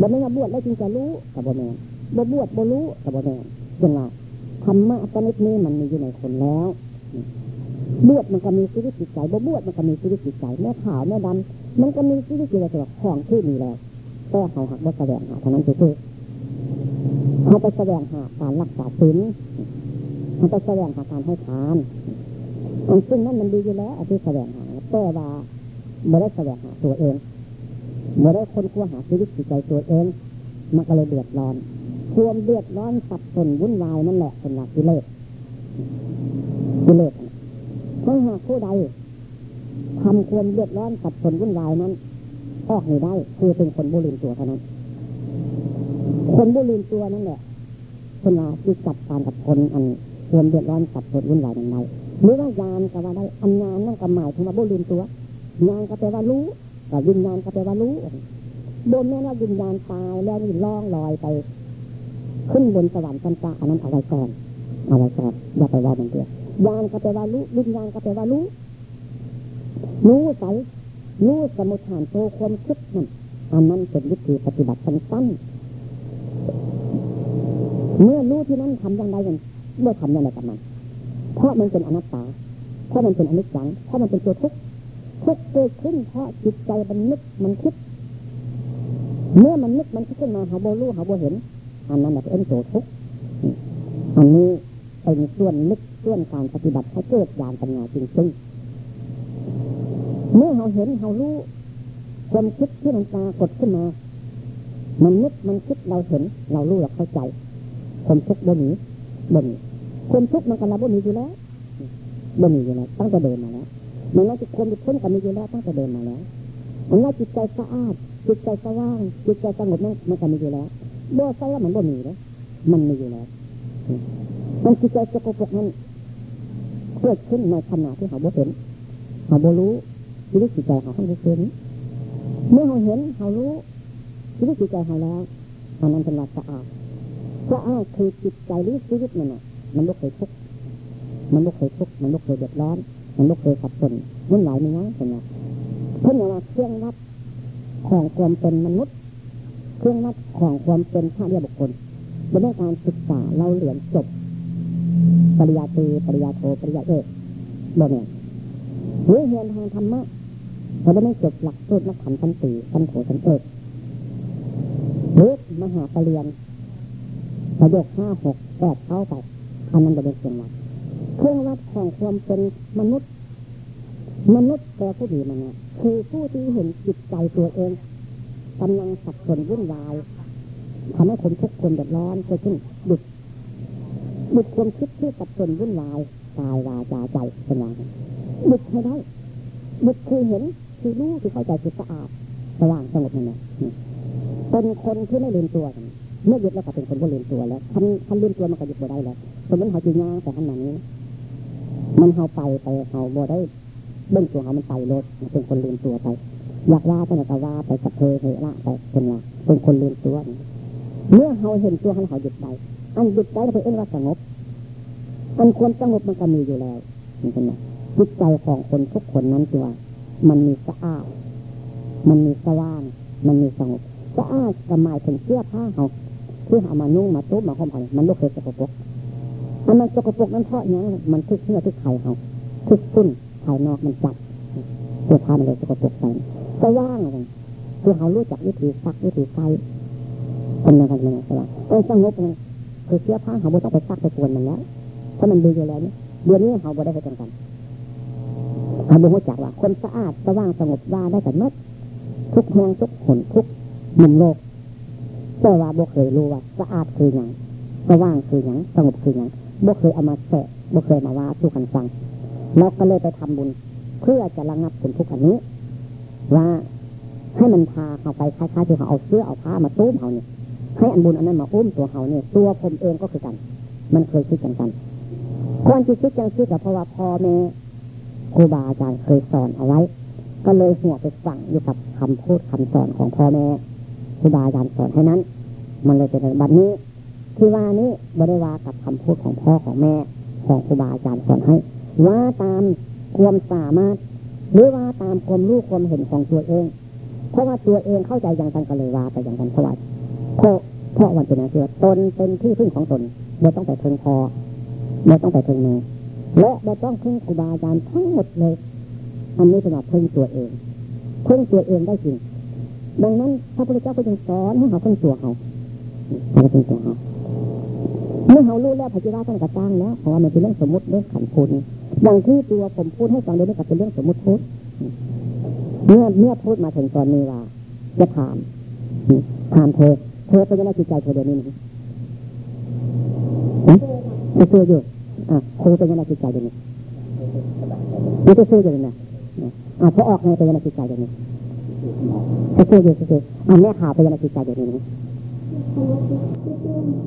บ่ไม่ว่าบวชแล้วจึงจะรู้กับบ่แม่บ่บวชบ่รู้กับบ่แม่ จังว่าธรรมะชนิดนี้มันมีอยู่ในคนแล้วบวชมันก็มีชีวิตจิตใจบ่บวชมันก็มีชีวิตจิตใจแม่ขาวแม่ดำมันก็มีชีวิตจิตใจแบบของที่มีแล้วแต่เขาหักบ่แสดงหาเท่านั้นคือเขาไปแสดงหาการรักษาศีลเขาไปแสดงหาการให้ทานอันซึ่งนั้นมันดีอยู่แล้วที่แสดงหาแต่ว่าไม่ได้แสดงหาตัวเองไม่ได้คนกลัวหาชีวิตจิตใจตัวเอง มันก็เลยเดือดร้อน ความเดือดร้อนสับสนวุ่นวายนั่นแหละเป็นหลักกิเลสกิเลสถ้าหากผู้ใดทำความเดือดร้อนสับสนวุ่นวายนั้นออกไม่ได้คือเป็นคนบุรินตัวเท่านั้น คนบุรินตัวนั่นแหละคนว่าที่จัดการกับคนอันความเดือดร้อนสับสนวุ่นวายอย่างไรหรือว่ายานก็ว่าได้อันยานนั่นก็หมายถึงว่าบุรินตัวยานก็แปลว่ารู้กับวิญญาณก็แปลว่ารู้โดนแม่ว่าวิญญาณตายแล้วนี่ล่องลอยไป ขึ้นบนสวรรค์กันจาอันนั้นเอาไว้ก่อนเอาไว้ก่อนอย่าไปว่ามันเดียวยานก็แปลว่ารู้วิญญาณก็แปลว่ารู้รู้ใสรู้สมุทฐานโตความคิดนั่นอันนั้นเป็นวิธีปฏิบัติสั้นๆเมื่อรู้ที่นั่นทำอย่างไรกันเมื่อทำอย่างไรกับมัน เพราะมันเป็นอนัตตา เพราะมันเป็นอนิจจัง เพราะมันเป็นตัวทุกข์ทุกข์เกิดขึ้นเพราะจิตใจมันนึกมันคิด เมื่อมันนึกมันคิดขึ้นมาหาโบรู้หาโบเห็น อันนั้นเป็นโสทุกอันนี้เป็นส่วนนึกส่วนการปฏิบัติให้เกิดญาณปัญญาจริงๆเมื่อเราเห็นเรารู้ความคิดที่มันปรากฏขึ้นมา มันนึกมันคิดเราเห็น เรารู้เราเข้าใจ ความทุกข์บนนี้บนความทุกข์มันก็เราบนนี้อยู่แล้วบนนี้อยู่แล้วตั้งแต่เดินมาแล้วมันว่าจิตคนจิตพ้นกันมีอยู่แล้วตั้งแต่เดินมาแล้วมันว่าจิตใจสะอาดจิตใจสว่างจิตใจสงบนั่นมันก็มีอยู่แล้ว บ่ใช่ว่ามันบ่มีเลยมันมีอยู่แล้วมันจิตใจสกปรกนั้นเกิดขึ้นในขณะที่เขาบ่เห็นเขาบ่รู้ชีวิตจิตใจเขาเขาบ่เห็นเมื่อเขาเห็นเขารู้ชีวิตจิตใจเขาแล้วอันนั้นเป็นว่าสะอาดสะอาดคือจิตใจหรือชีวิตมันน่ะ มันไม่เคยทุกข์มันไม่เคยทุกข์มันไม่เคยเดือดร้อน มันไม่เคยสับสนวุ่นวายมีงั้นเป็นไงเพื่อนว่าเครื่องวัดของความเป็นมนุษย์ เครื่องวัดของความเป็นพระเรียบุคคลเป็นเรื่องการศึกษาเราเหรียญจบ ปริญญาตรีปริญญาโทปริญญาเอกบ่เนี่ยหรือเรียนทางธรรมะเราไม่จบหลักสูตรนักขันธ์พันตีพันโถพันเอกหรือมหาปรริญญาประโยคห้าหกแปดเข้าไปอันนั้นเป็นเครื่องวัดเครื่องวัดของความเป็นมนุษย์ มนุษย์แต่ผู้ดีมันเนี่ยคือผู้ที่เห็นจิตใจตัวเอง กำลังสับสนวุ่นวายทำให้คนทุกคนเดือดร้อนเกิดขึ้นดุดดุดความคิดที่สับสนวุ่นวายกายวาจาใจเป็นอย่างดุดให้ได้ดุดคือเห็นคือรู้คือเข้าใจคือสะอาดสว่างสงบนั่นแหละเป็นคนที่ไม่ลืมตัวเมื่อหยุดแล้วก็เป็นคนก็ลืมตัวแล้วทำทำลืมตัวมันก็หยุดบ่ได้แล้วสมมติเขาจีน่าแต่ขนาดนี้ มันเขาไปไปเขาบ่ได้เบื้องตัวเขามันไปรถเป็นคนลืมตัวไป อยากว่าไปไหนก็ว่าไปกับเธอเธอละไปเป็นว่าเป็นคนลืมตัว เมื่อเขาเห็นตัวเขาเขาหยุดไปอันหยุดไปแล้วเพื่อนว่าสงบอันควรสงบมันก็มีอยู่แล้วนี่เป็นไงจิตใจของคนทุกคนนั้นตัวมันมีสะอาดมันมีสว่าง มันมีสงบสะอาดก็หมายถึงเสื้อผ้าเขาที่เอามานุ่งมาตุ้มมาห่มผ้ามันไม่เคยสกปรกอันมันสกปรกนั้นเพราะอย่างมันทึกเนื้อทึกไข่เขาทึกฟุ้นภายนอกมันจับเสื้อผ้ามันเลยสกปรกไป ก็ว่างอะไรคือเขารู้จักวิธีซักวิธีใส่เป็นยังไงเป็นยังไงสว่างเออสงบเลยคือเสื้อผ้าเขาไม่ต้องไปซักไปกวนมันแล้วถ้ามันดีอยู่แล้วเนี่ยเดี๋ยวนี้เขาไม่ได้ไปตรงกันเขาบอกจักว่าคนสะอาดสว่างสงบว่าได้กันมดทุกแห่งทุกหนทุกมุมโลกแต่ว่าบ่เคยรู้ว่าสะอาดคืออย่างสว่างคืออย่างสงบคืออย่างบ่เคยเอามาแสะบ่เคยมาว่าทุกกันฟังเราก็เลยไปทำบุญ เพื่อจะระงับผลทุกข์อันนี้ ว่าให้มันพาเขาไปคล้ายๆที่เขาเอาเสื้อเอาผ้ามาตุ้มเขาเนี่ยให้อันบุญอันนั้นมาอุ้มตัวเขาเนี่ยตัวผมเองก็คือกัน มันเคยคิดกันกันควรคิดคิดจังคิดกับเพราะว่าพ่อแม่ครูบาอาจารย์เคยสอนเอาไว้ ก็เลยหัวไปฝังอยู่กับคำพูดคำสอนของพ่อแม่ครูบาอาจารย์สอนให้นั้น มันเลยเป็นบัดนี้ ที่ว่านี้บริวากับคำพูดของพ่อของแม่ ของครูบาอาจารย์สอนให้ ว่าตามความสามารถ หรือว่าตามความรู้ความเห็นของตัวเอง เพราะว่าตัวเองเข้าใจอย่างกันก็เลยว่าไปอย่างกันเพราะว่าเพราะเพราะวันเป็นอะไรตนเป็นที่พึ่งของตนเราต้องไปเพิงพอเราต้องไปเพิงมือและเราต้องพึ่งครูบาอาจารย์ทั้งหมดเลยอันนี้เป็นว่าพึ่งตัวเองพึ่งตัวเองได้จริงดังนั้นพระพุทธเจ้าก็ยังสอนให้เขาพึ่งตัวเขาห้เขาพึ่งตัวเขาเมื่อเขารู้แล้วพระจิราท่านกระจ้างแล้วเพราะว่ามันเป็นเรื่องสมมติเรื่องขันพูดอ ย่างที่ตัวผมพูดให้ฟังเดี๋ยวนี้ก็เป็นเรื่องสมมติพูดเมื่อเมื่อพูดมาถึงตอนนี้ว่าจะถามถามเธอเธอเป็นยังไงจิตใจเธอเดี๋ยวนี้จะซื้ออยู่อะครูเป็นยังไงจิตใจเดี๋ยวนี้นี่จะซื้ออยู่นะอะพอออกไงเป็นยังไงจิตใจเดี๋ยวนี้จะซื้ออยู่ซื้ออะแม่ข่าวเป็นยังไงจิตใจเดี๋ยวนี้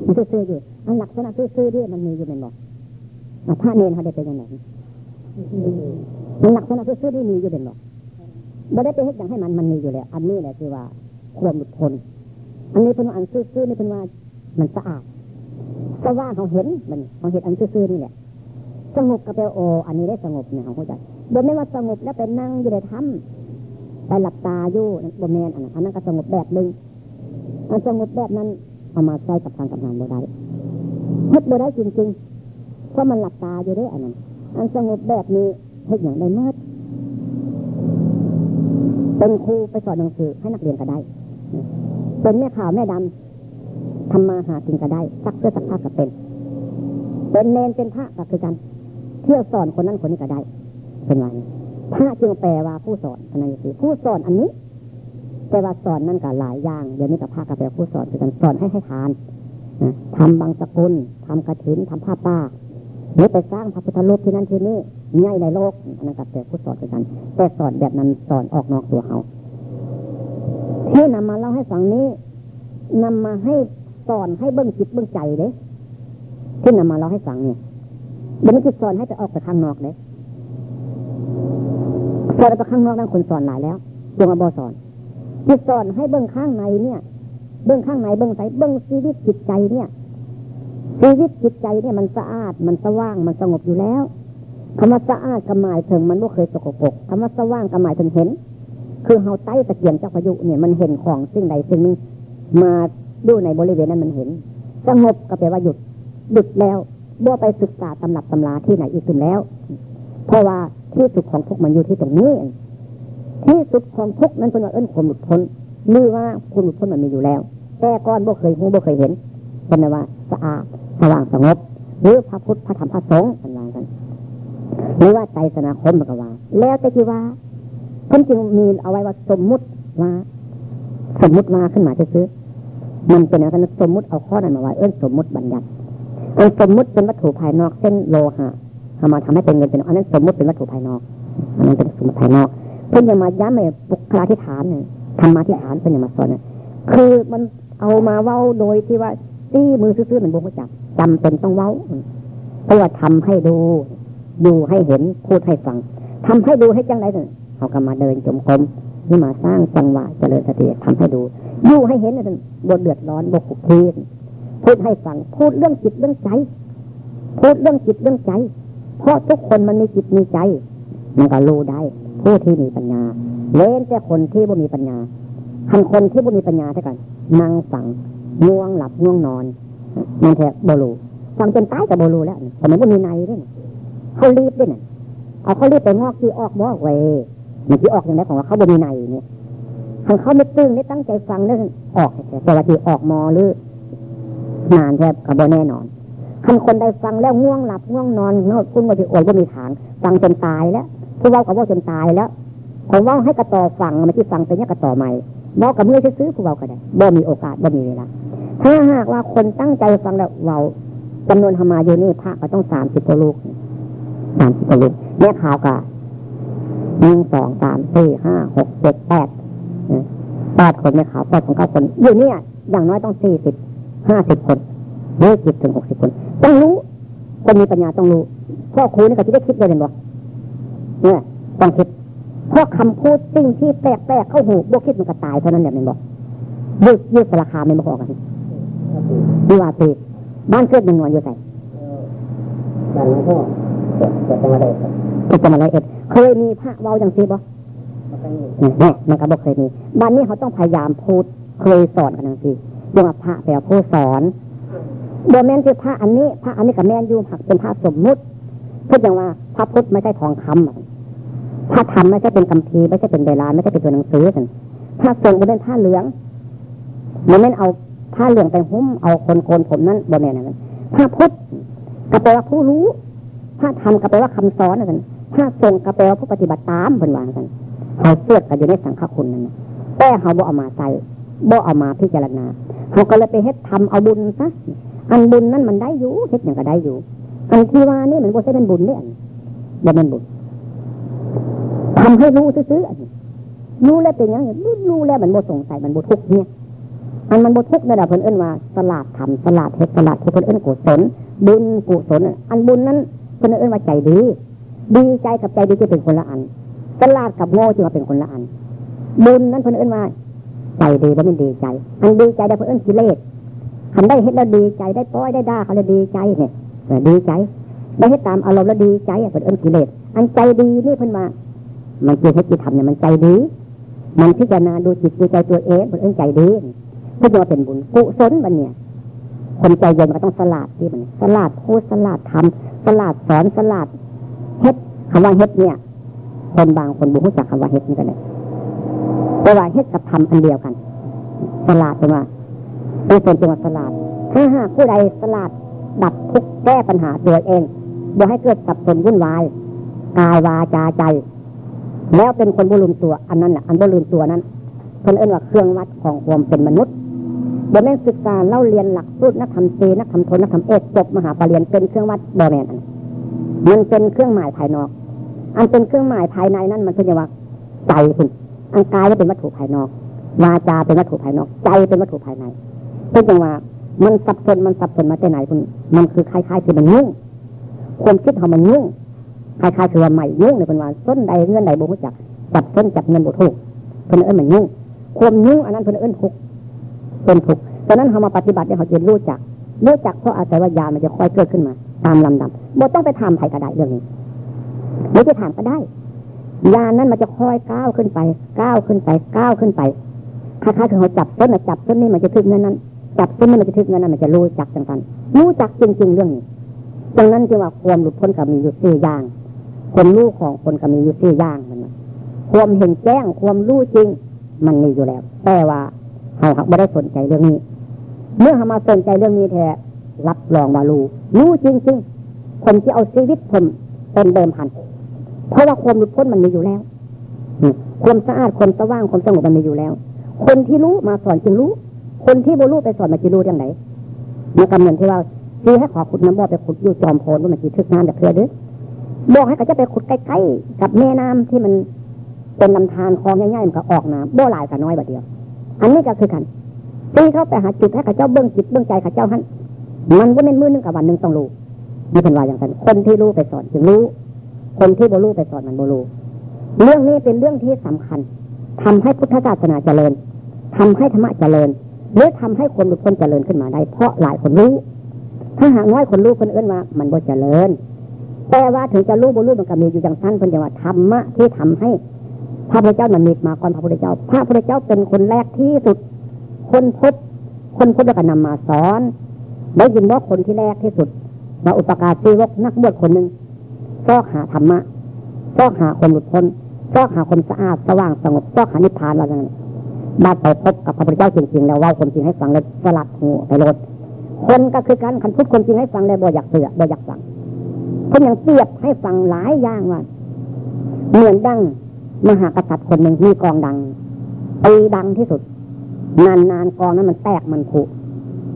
มันซื้ออยู่อันหลักษณะซื้อๆด้วยมันมีอยู่เป็นบอกพระเนรเขาได้เป็นยังไง มันหลักษณะซื้อๆที่มีอยู่เป็นบอกไม่ได้ไปเฮ็ดอย่างให้มันมันมีอยู่แล้ว อันนี้แหละคือว่าความหลุดพ้นอันนี้เป็นว่าอันซื่อๆนี่เป็นว่ามันสะอาดสว่าเขาเห็นมันเขาเห็นอันซื่อๆนี่แหละสงบกับแปลโออันนี้ได้สงบเนี่ยเขาเข้าใจโดยไม่ว่าสงบแล้วไปนั่งอยู่ในถ้ำไปหลับตาอยู่บนแมนอันนั้นอันนั้นก็สงบแบบหนึ่งอันสงบแบบนั้นเอามาใช้กับทางกับงานบ่ได้เฮ็ดบ่ได้จริงๆเพราะมันหลับตาอยู่ด้วยอันนั้น อันสงบแบบนี้เฮ็ดอย่างได้มากเป็นครูไปสอนหนังสือให้นักเรียนก็ได้ เป็นแม่ข่าวแม่ดำทำมาหากินก็ได้ซักเสื้อซักผ้าก็เป็น เป็นเนนเป็นพระก็คือกัน เที่ยวสอนคนนั้นคนนี้ก็ได้ เป็นวันพระจึงแปลว่าผู้สอนอะไรสิผู้สอนอันนี้ แต่ว่าสอนนั่นก็หลายอย่างเดี๋ยวนี้กับพระกับแปลผู้สอนคือกันสอนให้ให้ทานทำบางสกุลทำกระถินทำผ้าป่า หรือไปสร้างพระพุทธรูปที่นั่นที่นี่ง่ายในโลกอันนั้นกับแปลผู้สอนกัน แต่สอนแบบนั้นสอนออกนอกตัวเขาที่นำมาเล่าให้ฟังนี้นำมาให้สอนให้เบิ้งจิตเบิ้งใจเด้ที่นำมาเล่าให้ฟังเนี่ยเดี๋ยวนี้คือสอนให้ไปออกไปข้างนอกเด้สอนไปข้างนอกนั่นคนสอนหลายแล้วดวงอบอสอนที่สอนให้เบิ้งข้างในเนี่ย เบิ้งข้างในเบิ้งใสเบิ้งชีวิตจิตใจเนี่ย ชีวิตจิตใจเนี่ยมันสะอาด มันสว่างมันสงบอยู่แล้วคำว่าสะอาดกระหมายถึงมันไม่เคยสกปรกคำว่าสว่างกระหมายถึงเห็น คือเฮาใต้ตะเกียงเจ้าพายุเนี่ยมันเห็นของสิ่งใดสิ่งหนึ่งมาดูในบริเวณนั้นมันเห็น สงบก็แปลว่าหยุดหยุดแล้วบ่ไปศึกษาตำรับตำราที่ไหนอีกขึ้นแล้ว เพราะว่าที่สุดของทุกมันอยู่ที่ตรงนี้ที่สุดของทุกนั้นเป็นว่าเอิ้นความหลุดพ้นหรือว่าความหลุดพ้นมันมีอยู่แล้ว แต่ก่อนบ่เคยหูบ่เคยเห็นเป็นว่าสะอาด สว่างสงบหรือพระพุทธพระธรรมพระสงฆ์เป็นว่ากันหรือว่าใจสนาคมมันก็ว่า แล้วแต่ที่ว่าท่านจึงมีเอาไว้ว่าสมมุติว่าสมมุติว่าขึ้นมาซื้อมันเป็นอะไรสมมุติเอาข้อนั้นมาไว้เอื้นสมมุติบัญญัติอันสมมุติเป็นวัตถุภายนอกเช่นโลหะทำมาทำให้เป็นเงินเป็นอันนั้นสมมุติเป็นวัตถุภายนอกอันนั้นเป็นสมมติภายนอกเพื่อนยังมาย้ำในบุคลาธิฐานเนี่ยธรรมาธิฐานเพื่อนยังมาสอนเนี่ยคือมันเอามาเว้าโดยที่ว่าตี้มือซื้อๆเหมือนบุคคลจับ จำเป็นต้องเว้าเพราะว่าทำให้ดูดูให้เห็นพูดให้ฟังทำให้ดูให้จังไรเนี่ยเขาก็มาเดินจมกรมนี่มาสร้างจังหวะเจริญสติทำให้ดูยู่ให้เห็นนะบนเดือดร้อนบกขุกทีพูดให้ฟังพูดเรื่องจิตเรื่องใจพูดเรื่องจิตเรื่องใจ เพราะทุกคนมันมีจิตมีใจ มันก็รู้ได้ ผู้ที่มีปัญญา เล่นแต่คนที่บ่มีปัญญาทันคนที่บ่มีปัญญาเท่ากันนั่งฟังง่วงหลับง่วงนอน มันแทบบรูฟังจนตายกับโบรูแล้วแต่มันก็มีในด้วยเขารีบด้วยน่ะเอาเขารีบไปงอกที่ออกบอกไว้มันที่ออกอย่างไรของว่าเขาบ่มีในเนี่ยทางเขาไม่ตึงไม่ตั้งใจฟังนั่นออกแต่ว่าที่ออกมอหรือนานแทบกับโบแน่นอนคันคนใดฟังแล้วง่วงหลับง่วงนอนเงาคุณว่าที่โอยก็มีฐาน ฟังจนตายแล้วผู้เว้ากับว่าจนตายแล้วผมว่าให้กระต่อฟังมาที่ฟังเป็นเนี้ยกระต่อใหม่เว้ากับเมื่อซื้อผู้เว้าก็ได้บ่มีโอกาสบ่มีเวลา ถ้าหากว่าคนตั้งใจฟังแล้วเว้าจำนวนธรรมาอยู่นี่พระก็ต้องสามสิบกว่าลูกสามสิบกว่าลูกแม่ข่าวกับหนึ่งสองสามสี่ห้าหกเจ็ดแปดแปดคนในขาวแปดของเก้าคนอยู่เนี่ยอย่างน้อยต้องสี่สิบห้าสิบคนหรือสิบถึงหกสิบคน ต้องรู้คนมีปัญญาต้องรู้พ่อครูนี่ก็จะได้คิดเลยเห็นบ่เนี่ยต้องคิดเพราะคำพูดสิ่งที่แปลกๆเข้าหูบวกคิดมันก็ตายเท่านั้นแหละเห็นบ่ยืดยืดราคาไม่มาพอกัน ดีว่าตีบ้านเกิดมันนอนอยู่ไหนบ้านหลวงพ่อเกิดจังหวัดอะไรเกิดจังหวัดอะไรเอ็ดเคยมีพระเว้าอย่างซีบ่เนี่ยมันก็บอกเคยมีบ้านนี้เขาต้องพยายามพูดเคยสอนกันอย่างซีเรียกว่าพระแปลว่าผู้สอนโดยแม่นคือพระอันนี้พระอันนี้กับแม่นยูหักเป็นพระสมมุติพูดอย่างว่าพระพุทธไม่ใช่ทองคำพระธรรมไม่ใช่เป็นคำพีไม่ใช่เป็นเวลาไม่ใช่เป็นตัวหนังสือกันพระสงฆ์เป็นผ้าเหลืองมันไม่เอา ผ้าเหลืองไปหุ้มเอาคนโกนผมนั้นบนเนี่ยนะพระพุทธก็แปลว่าผู้รู้พระธรรมก็แปลว่าคำสอนนะกันพระสงฆ์ก็แปลว่าผู้ปฏิบัติตามเป็นวางกันเขาเสื่อกันอยู่ในสังฆคุณนั่นแต่เขาบ่เอามาใส่บ่เอามาพิจารณาเขาก็เลยไปเฮ็ดทำเอาบุญซะอันบุญนั้นมันได้อยู่เฮ็ดอย่างก็ได้อยู่ อันที่ว่านี่มันบ่ใช่เป็นบุญเนี่ยบ่เป็นบุญทำให้รู้ซื้ออันรู้แล้วเป็นยังไงรู้แล้วมันบ่สงสัยมันบ่ทุกข์เนี่ย อันมันบ่ทุกข์ระดับเพิ่นเอิ้นว่าสลาดทำสลาดเฮ็ดสลาดเฮ็ดเพิ่นเอิ้นกุศลบุญกุศลอันบุญนั้นเพิ่นเอิ้นว่าใจดี ดีใจกับใจดีจะเป็นคนละอันสลาดกับโง่จึงว่าเป็นคนละอัน บุญนั้นเพิ่นเอิ้นว่าใจดีบ่เป็นดีใจ อันดีใจได้เพิ่นเอิ้นกิเลสคันได้เฮ็ดแล้วดีใจได้ป้อยได้ด่าเขาเลยดีใจเนี่ยดีใจได้เฮ็ดตามอารมณ์แล้วดีใจเพิ่นเอิ้นกิเลสอันใจดีนี่เพิ่นมามันคือเฮ็ดที่ทำเนี่ยมันใจดี มันพิจารณาดูจิตดูใจตัวเองเพิ่นเอิ้นใจดี เพื่อจะเป็นบุญกุศลบันเนี่ยคนใจเย็นก็ต้องสลาดที่มันสลาดพูดสลาดทำสลาดสอนสลาดเฮ็ดคำว่าเฮ็ดเนี่ย คนบางคนบุรู้จักคำว่าเฮ็ดนี่กันเลยแต่ว่าเฮ็ดกับทำอันเดียวกัน สลาดเป็นว่าเป็นส่วนจังหวัดสลาดถ้าหากผู้ใดสลาดดับทุกแก้ปัญหาตัวเองอย่ให้เกิดสับสนวุ่นวายกายวาจาใจ แล้วเป็นคนบุรุษตัว อันนั้นแหละอันบุรุษตัวนั้นเพิ่นเอิ้นว่าเครื่องวัดของความเป็นมนุษย์ บ่แม่ศึกษาเล่าเรียนหลักสูตรนักธรรมเจนักธรรมโทนักธรรมเอกจบมหาปรริญญาเป็นเครื่องวัดบ่แมนอันมันเป็นเครื่องหมายภายนอก อันเป็นเครื่องหมายภายในนั้นมันเป็นว่าใจคุณอันกายก็เป็นวัตถุภายนอกวาจาเป็นวัตถุภายนอก ใจเป็นวัตถุภายในเป็นจังว่ามันสับสนมันสับสนมาแต่ไหนคุณมันคือคล้ายๆที่มันยุ่งความคิดของมันยุ่งคล้ายๆคือว่าใหม่ยุ่งในเป็นว่าส้นใดเงื่อนใดบุญจักจับส้นจับเงินบุถูกเป็นเอิ้นมันยุ่งความยุ่งอันนั้นเป็นเอิ้นทุก เป็นทุกตอนนั้นเขามาปฏิบัติเนี่ยเขาจะรู้จัก รู้จักเพราะอาศัยว่ายามันจะค่อยเกิดขึ้นมา ตามลำดับบ่ต้องไปทำไผ่ก็ได้เรื่องนี้ไม่จะถามก็ได้ ยานั้นมันจะค่อยก้าวขึ้นไป ก้าวขึ้นไป ก้าวขึ้นไปคล้ายๆคือเขาจับต้นจับต้นนี้มันจะถึงเงินนั้น จับต้นนี้มันจะถึงเงินนั้น มันจะรู้จักจังกันรู้จักจริง ๆ เรื่องนี้ดังนั้นจึงว่าความหลุดพ้นกับมีอยู่สี่อย่างคนรู้ของคนกับมีอยู่สี่อย่างมันความเห็นแจ้งความรู้จริง มันมีอยู่แล้ว แต่ว่า เขาไม่ได้สนใจเรื่องนี้ เมื่อเขามาสนใจเรื่องนี้แท้รับรองว่ารู้รู้จริงๆคนที่เอาชีวิตผมเป็นเดิมพัน เพราะว่าความหลุดพ้นมันมีอยู่แล้วความสะอาดความสว่างความสงบมันมีอยู่แล้ว คนที่รู้มาสอนจึงรู้ คนที่บ่รู้ไปสอนมาจะรู้ยังไงมันกำเนิดที่ว่าซีให้ขอขุดน้ำบ่อไปขุดอยู่จอมโพนว่ามันจีทึกน้ำแบบเพื่อเด้อบอกให้เขาจะไปขุดใกล้ๆกับแม่น้ำที่มันเป็นลำธารคลองง่ายๆมันก็ออกน้ำบ่หลายกับน้อยแบบเดียว อันนี้ก็คือกันตีเข้าไปหาจุดให้ข้าเจ้าเบื้องจิตเบื้องใจข้าเจ้าหันมันว่าเป็นมือหนึ่งกับวันหนึ่งต้องรู้นี่เป็นว่าอย่างนั้นคนที่รู้ไปสอนจึงรู้ คนที่บ่รู้ไปสอนมันบ่รู้เรื่องนี้เป็นเรื่องที่สำคัญทำให้พุทธศาสนาเจริญทำให้ธรรมะเจริญหรือทำให้คนบุคคลเจริญขึ้นมาได้ เพราะหลายคนรู้ ถ้าหากน้อยคนรู้คนเอื่นว่า มันบ่เจริญ แต่ว่าถึงจะรู้บ่รู้มันก็มีอยู่อย่างสั้นเพิ่นจะว่าธรรมะที่ทำให้ พระพุทธเจ้านั้นมีมาก่อนพระพุทธเจ้า พระพุทธเจ้าเป็นคนแรกที่สุด คนพบคนพบแล้วก็นำมาสอนได้ยินว่าคนที่แรกที่สุดมาอุปการชีวกนักบวชคนหนึ่งก็หาธรรมะก็หาคนหลุดพ้นก็หาคนสะอาดสว่างสงบก็หานิพพานอะไรนั้นบ้าไปพบกับพระพุทธเจ้าจริงๆแล้วว่าคนจริงให้ฟังเลยสลัดหูไปรถคนก็คือการคันพูดคนจริงให้ฟังเลยบ่อยากเสือบ่อยากฟังคนยังเปรียบให้ฟังหลายอย่างว่าเหมือนดัง มหากษัตริย์คนหนึ่งมีกองดังตีดังที่สุด นานนานกองนั้นมันแตกมันผุ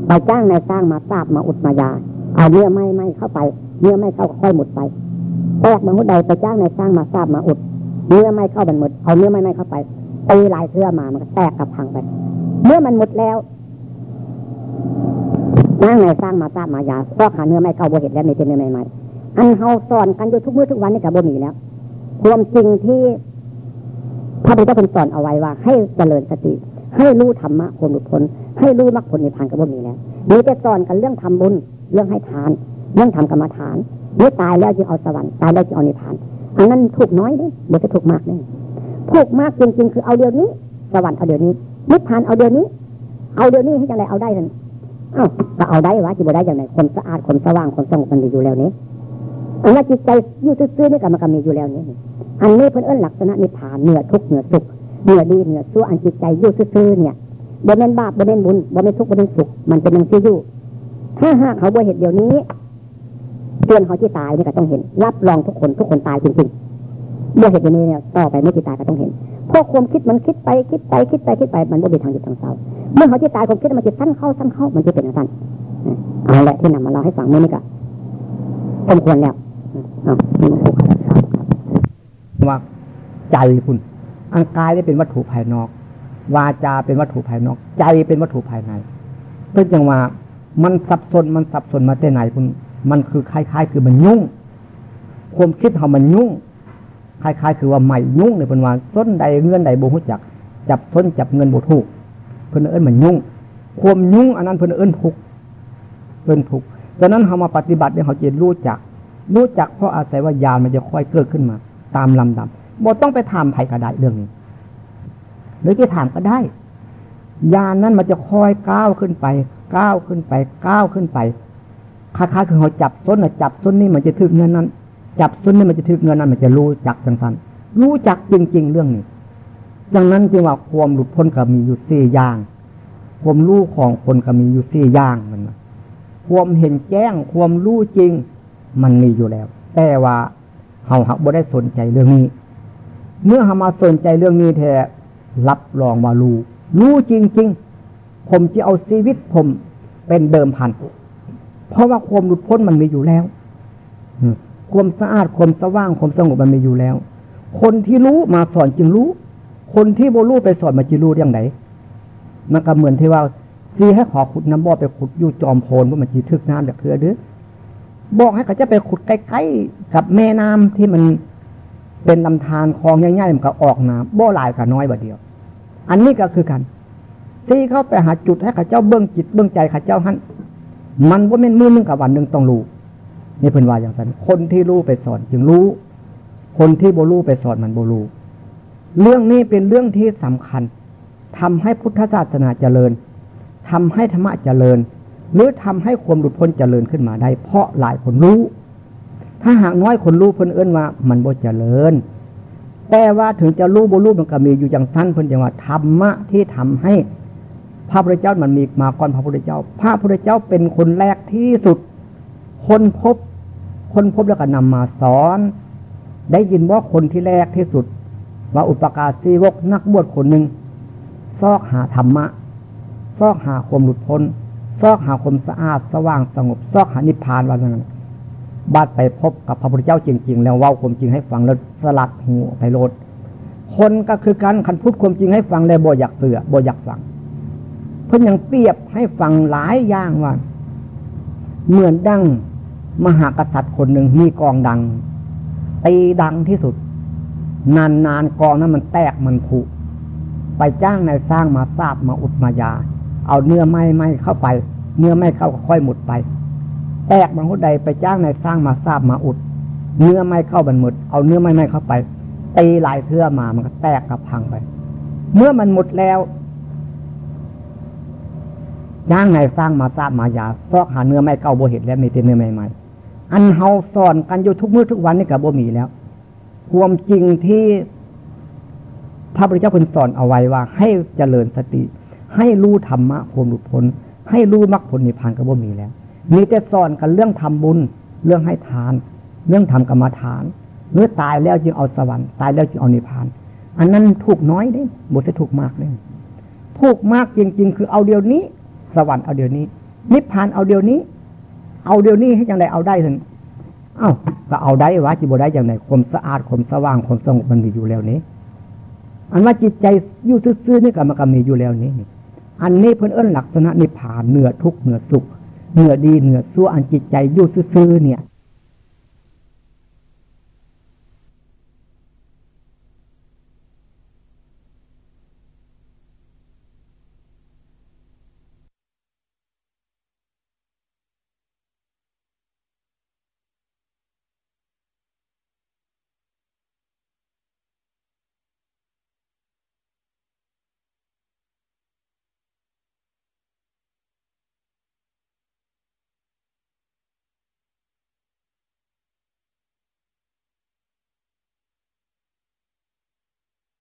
ไปจ้างนายสร้างมาทราบมาอุดมายา เอาเนื้อไม่ไม่เข้าไปเนื้อไม่เข้าค่อยหมดไปแตกมาหุดใดไปจ้างนายสร้างมาทราบมาอุด เนื้อไม่เข้ามันหมด เอาเนื้อไม่ไม่เข้าไปตีลายเสื้อมามันก็แตกกับพังไป เมื่อมันหมดแล้วย่างไงสร้างมาทราบมายาพอกหาเนื้อไม่เก่าบ่เห็นแล้วมีแต่เนื้อใหม่ๆอันเฮาสอนกันอยู่ทุกมื้อทุกวันนี่กับบ่มีแล้วความจริงที่ พระพุทธเจ้าเป็นสอนเอาไว้ว่า ให้เจริญสติ ให้รู้ธรรมะคนหลุดพ้นให้รู้มรรคผลในพานกับบ่มีแล้วมีแต่สอนกันเรื่องทำบุญเรื่องให้ทาน เรื่องทำกรรมฐานเมื่อตายแล้วจึงเอาสวรรค์ตายแล้วจึงเอานิพาน อันนั้นถูกน้อยเลยบจะถูกมากเลยถูกมากจริงๆ คือเอาเดียวนี้ สวรรค์เอาเดียวนี้นิพพานเอาเดียวนี้ เอาเดียวนี้ให้จังไรเอาได้ทันอ้าวก็เอาได้วะจิบได้อย่างไรคนสะอาดคนสว่างคนสงบมันมีอยู่แล้วนี้อันนั้นจิตใจยู่ซื่อๆนี่ก็มันก็มีอยู่แล้วนี้ อันนี้เพื่อนเอิ้นลักษณะนิพพานเหนือทุกเหนือสุขเหนือดีเหนือชั่วอันจิตใจยู่ซื่อเนี่ยบ่เป็นบาปบ่เป็นบุญบ่เป็นทุกข์บ่เป็นสุขมันเป็นอย่างที่อยู่ถ้าหากเขาบ่เห็นเดี๋ยวนี้เตือนเขาที่ตายนี่ก็ต้องเห็น รับรองทุกคนทุกคนตายจริงๆบ่เห็นอย่างนี้เนี่ยต่อไปเมื่อที่ตายก็ต้องเห็นพวกความคิดมันคิดไปคิดไปคิดไปคิดไปมันบ่มีทางหยุดทางเศร้าเมื่อเขาที่ตายความคิดมันจะสั้นเข้าสั้นเข้ามันจะเป็นสั้นเอาละที่นำมาเล่าให้ฟังเมื่อนี้ก็สมควรแล้วอาว ว่าใจคุณอังกายได้เป็นวัตถุภายนอก วาจาเป็นวัตถุภายนอก ใจเป็นวัตถุภายในเพื่อจังว่ามันสับสนมันสับสนมาแต่ไหนคุณ มันคือคล้าย ๆ คือมันยุ่ง ความคิดเขามันยุ่งคล้ายๆ คือว่าใหม่ยุ่งในเป็นว่าส้นใดเงื่อนใดโบหุจัก จับส้นจับเงินโบถูกเพื่อนเอิญมันยุ่ง ความยุ่งอันนั้นเพื่อนเอิญทุกเอิญทุกดังนั้นเขามาปฏิบัติเนี่ยเขาจะรู้จัก รู้จักเพราะอาศัยว่ายานมันจะค่อยเกิดขึ้นมา ตามลำดับโบต้องไปถามไผ่กระได้เรื่องนี้ หรือจะถามก็ได้ยานนั้นมันจะคอยก้าวขึ้นไปก้าวขึ้นไปก้าวขึ้นไปคล้ายๆคือเขาจับส้นนะจับส้นนี่มันจะถึงเงินนั้น จับส้นนี่มันจะถึกเงินนั้น มันจะรู้จักจังสันรู้จักจริง ๆ เรื่องนี้ดังนั้นจึงว่าความหลุดพ้นก็มีอยู่สี่อย่างความรู้ของคนก็มีอยู่สี่อย่างมันความเห็นแจ้งความรู้จริง มันมีอยู่แล้ว แต่ว่า เฮาหักบ่ได้สนใจเรื่องนี้ เมื่อเฮามาสนใจเรื่องนี้แท้รับรองว่ารู้รู้จริง ๆ ผมจะเอาชีวิตผมเป็นเดิมพัน เพราะว่าความหลุดพ้นมันมีอยู่แล้วความสะอาดความสว่างความสงบมันมีอยู่แล้ว คนที่รู้มาสอนจึงรู้ คนที่โบรู้ไปสอนมาจึงรู้อย่างไหนมันก็เหมือนที่ว่าซีให้ขอขุดน้ำบ่อไปขุดอยู่จอมโพนว่ามันจีทึกน้ำแบบเคือเด้อ บอกให้เขาจะไปขุดใกล้ๆกับแม่น้ำที่มันเป็นลำธารคลองง่ายๆมันก็ออกน้ำบ่อลายกับน้อยบ่เดียว อันนี้ก็คือกัน ที่เขาไปหาจุดให้ข้าเจ้าเบื้องจิตเบื้องใจข้าเจ้าหันมันว่าเป็นมือนึงกับวันหนึ่งต้องรู้นี่เพิ่นว่าอย่างนั้นคนที่รู้ไปสอนจึงรู้ คนที่โบรู้ไปสอนมันโบรู้เรื่องนี้เป็นเรื่องที่สำคัญทำให้พุทธศาสนาเจริญทำให้ธรรมะเจริญ หรือทำให้ความหลุดพ้นเจริญขึ้นมาได้ เพราะหลายคนรู้ ถ้าหากน้อยคนรู้เพิ่นเอื้นว่า มันโบเจริญ แต่ว่าถึงจะรู้โบรู้มันก็มีอยู่อย่างสั้นเพิ่นอย่างว่าธรรมะที่ทำให้พระพุทธเจ้ามันมีมาก่อนพระพุทธเจ้า พระพุทธเจ้าเป็นคนแรกที่สุด คนพบ คนพบแล้วก็นำมาสอน ได้ยินว่าคนที่แรกที่สุด ว่าอุปการสีวกนักบวชคนหนึ่งซอกหาธรรมะ ซอกหาความหลุดพ้น ซอกหาความสะอาดสว่างสงบซอกหานิพพานว่าอย่างนั้นบาดไปพบกับพระพุทธเจ้าจริง ๆ แล้วว่าความจริงให้ฟังแล้วสลัดหูไปโลดคนก็คือการคันพูดความจริงให้ฟังแล้วบ่อยากเสือบ่อยากฟัง เพื่นยังเปรียบให้ฟังหลายอย่างว่าเหมือนดังมหากษัตริย์คนหนึ่งมีกองดังตีดังที่สุด นานนานกองนั้นมันแตกมันผุไปจ้างนายสร้างมาทราบมาอุดมายา เอาเนื้อไม้ไม้เข้าไป เนื้อไม้เข้าก็ค่อยหมดไป แตกบางคนใดไปจ้างนายสร้างมาทราบมาอุด เนื้อไม้เข้าบันหมด เอาเนื้อไม้ไม้เข้าไปตีหลายเทื่อมามันก็แตกกับพังไป เมื่อมันหมดแล้วย่างไงสร้างมาทราบมายาซอกหาเนื้อไม้เก่าโบเห็ดแล้วมีแต่เนื้อไม้ใหม่อันเฮาสอนกันอยู่ทุกมื้อทุกวันนี่กับบ่มีแล้ว ความจริงที่พระพุทธเจ้าเป็นสอนเอาไว้ว่า ให้เจริญสติ ให้รู้ธรรมะความหลุดพ้น ให้รู้มรรคผลนิพพานกับบ่มีแล้ว มีแต่สอนกันเรื่องทำบุญ เรื่องให้ทาน เรื่องทำกรรมฐานเมื่อตายแล้วจึงเอาสวรรค์ตายแล้วจึงเอานิพพาน อันนั้นถูกน้อยเด้บทจะถูกมากเลยถูกมากจริง ๆ คือเอาเดียวนี้ สวรรค์เอาเดียวนี้ นิพพานเอาเดียวนี้ เอาเดี๋ยวนี้ให้ยังไงเอาได้ถึงเอ้าก็เอาได้วะจิบได้อย่างไรความสะอาดความสว่างความสงบมันมีอยู่แล้วนี้ อันว่าจิตใจอยู่ซื่อๆนี่ก็มันก็มีอยู่แล้วนี้ อันนี้เพื่อนเอิ้นลักษณะนิพพานเหนือทุกเหนือสุขเหนือดีเหนือซั่วอันจิตใจยุ่ซื่อเนี่ย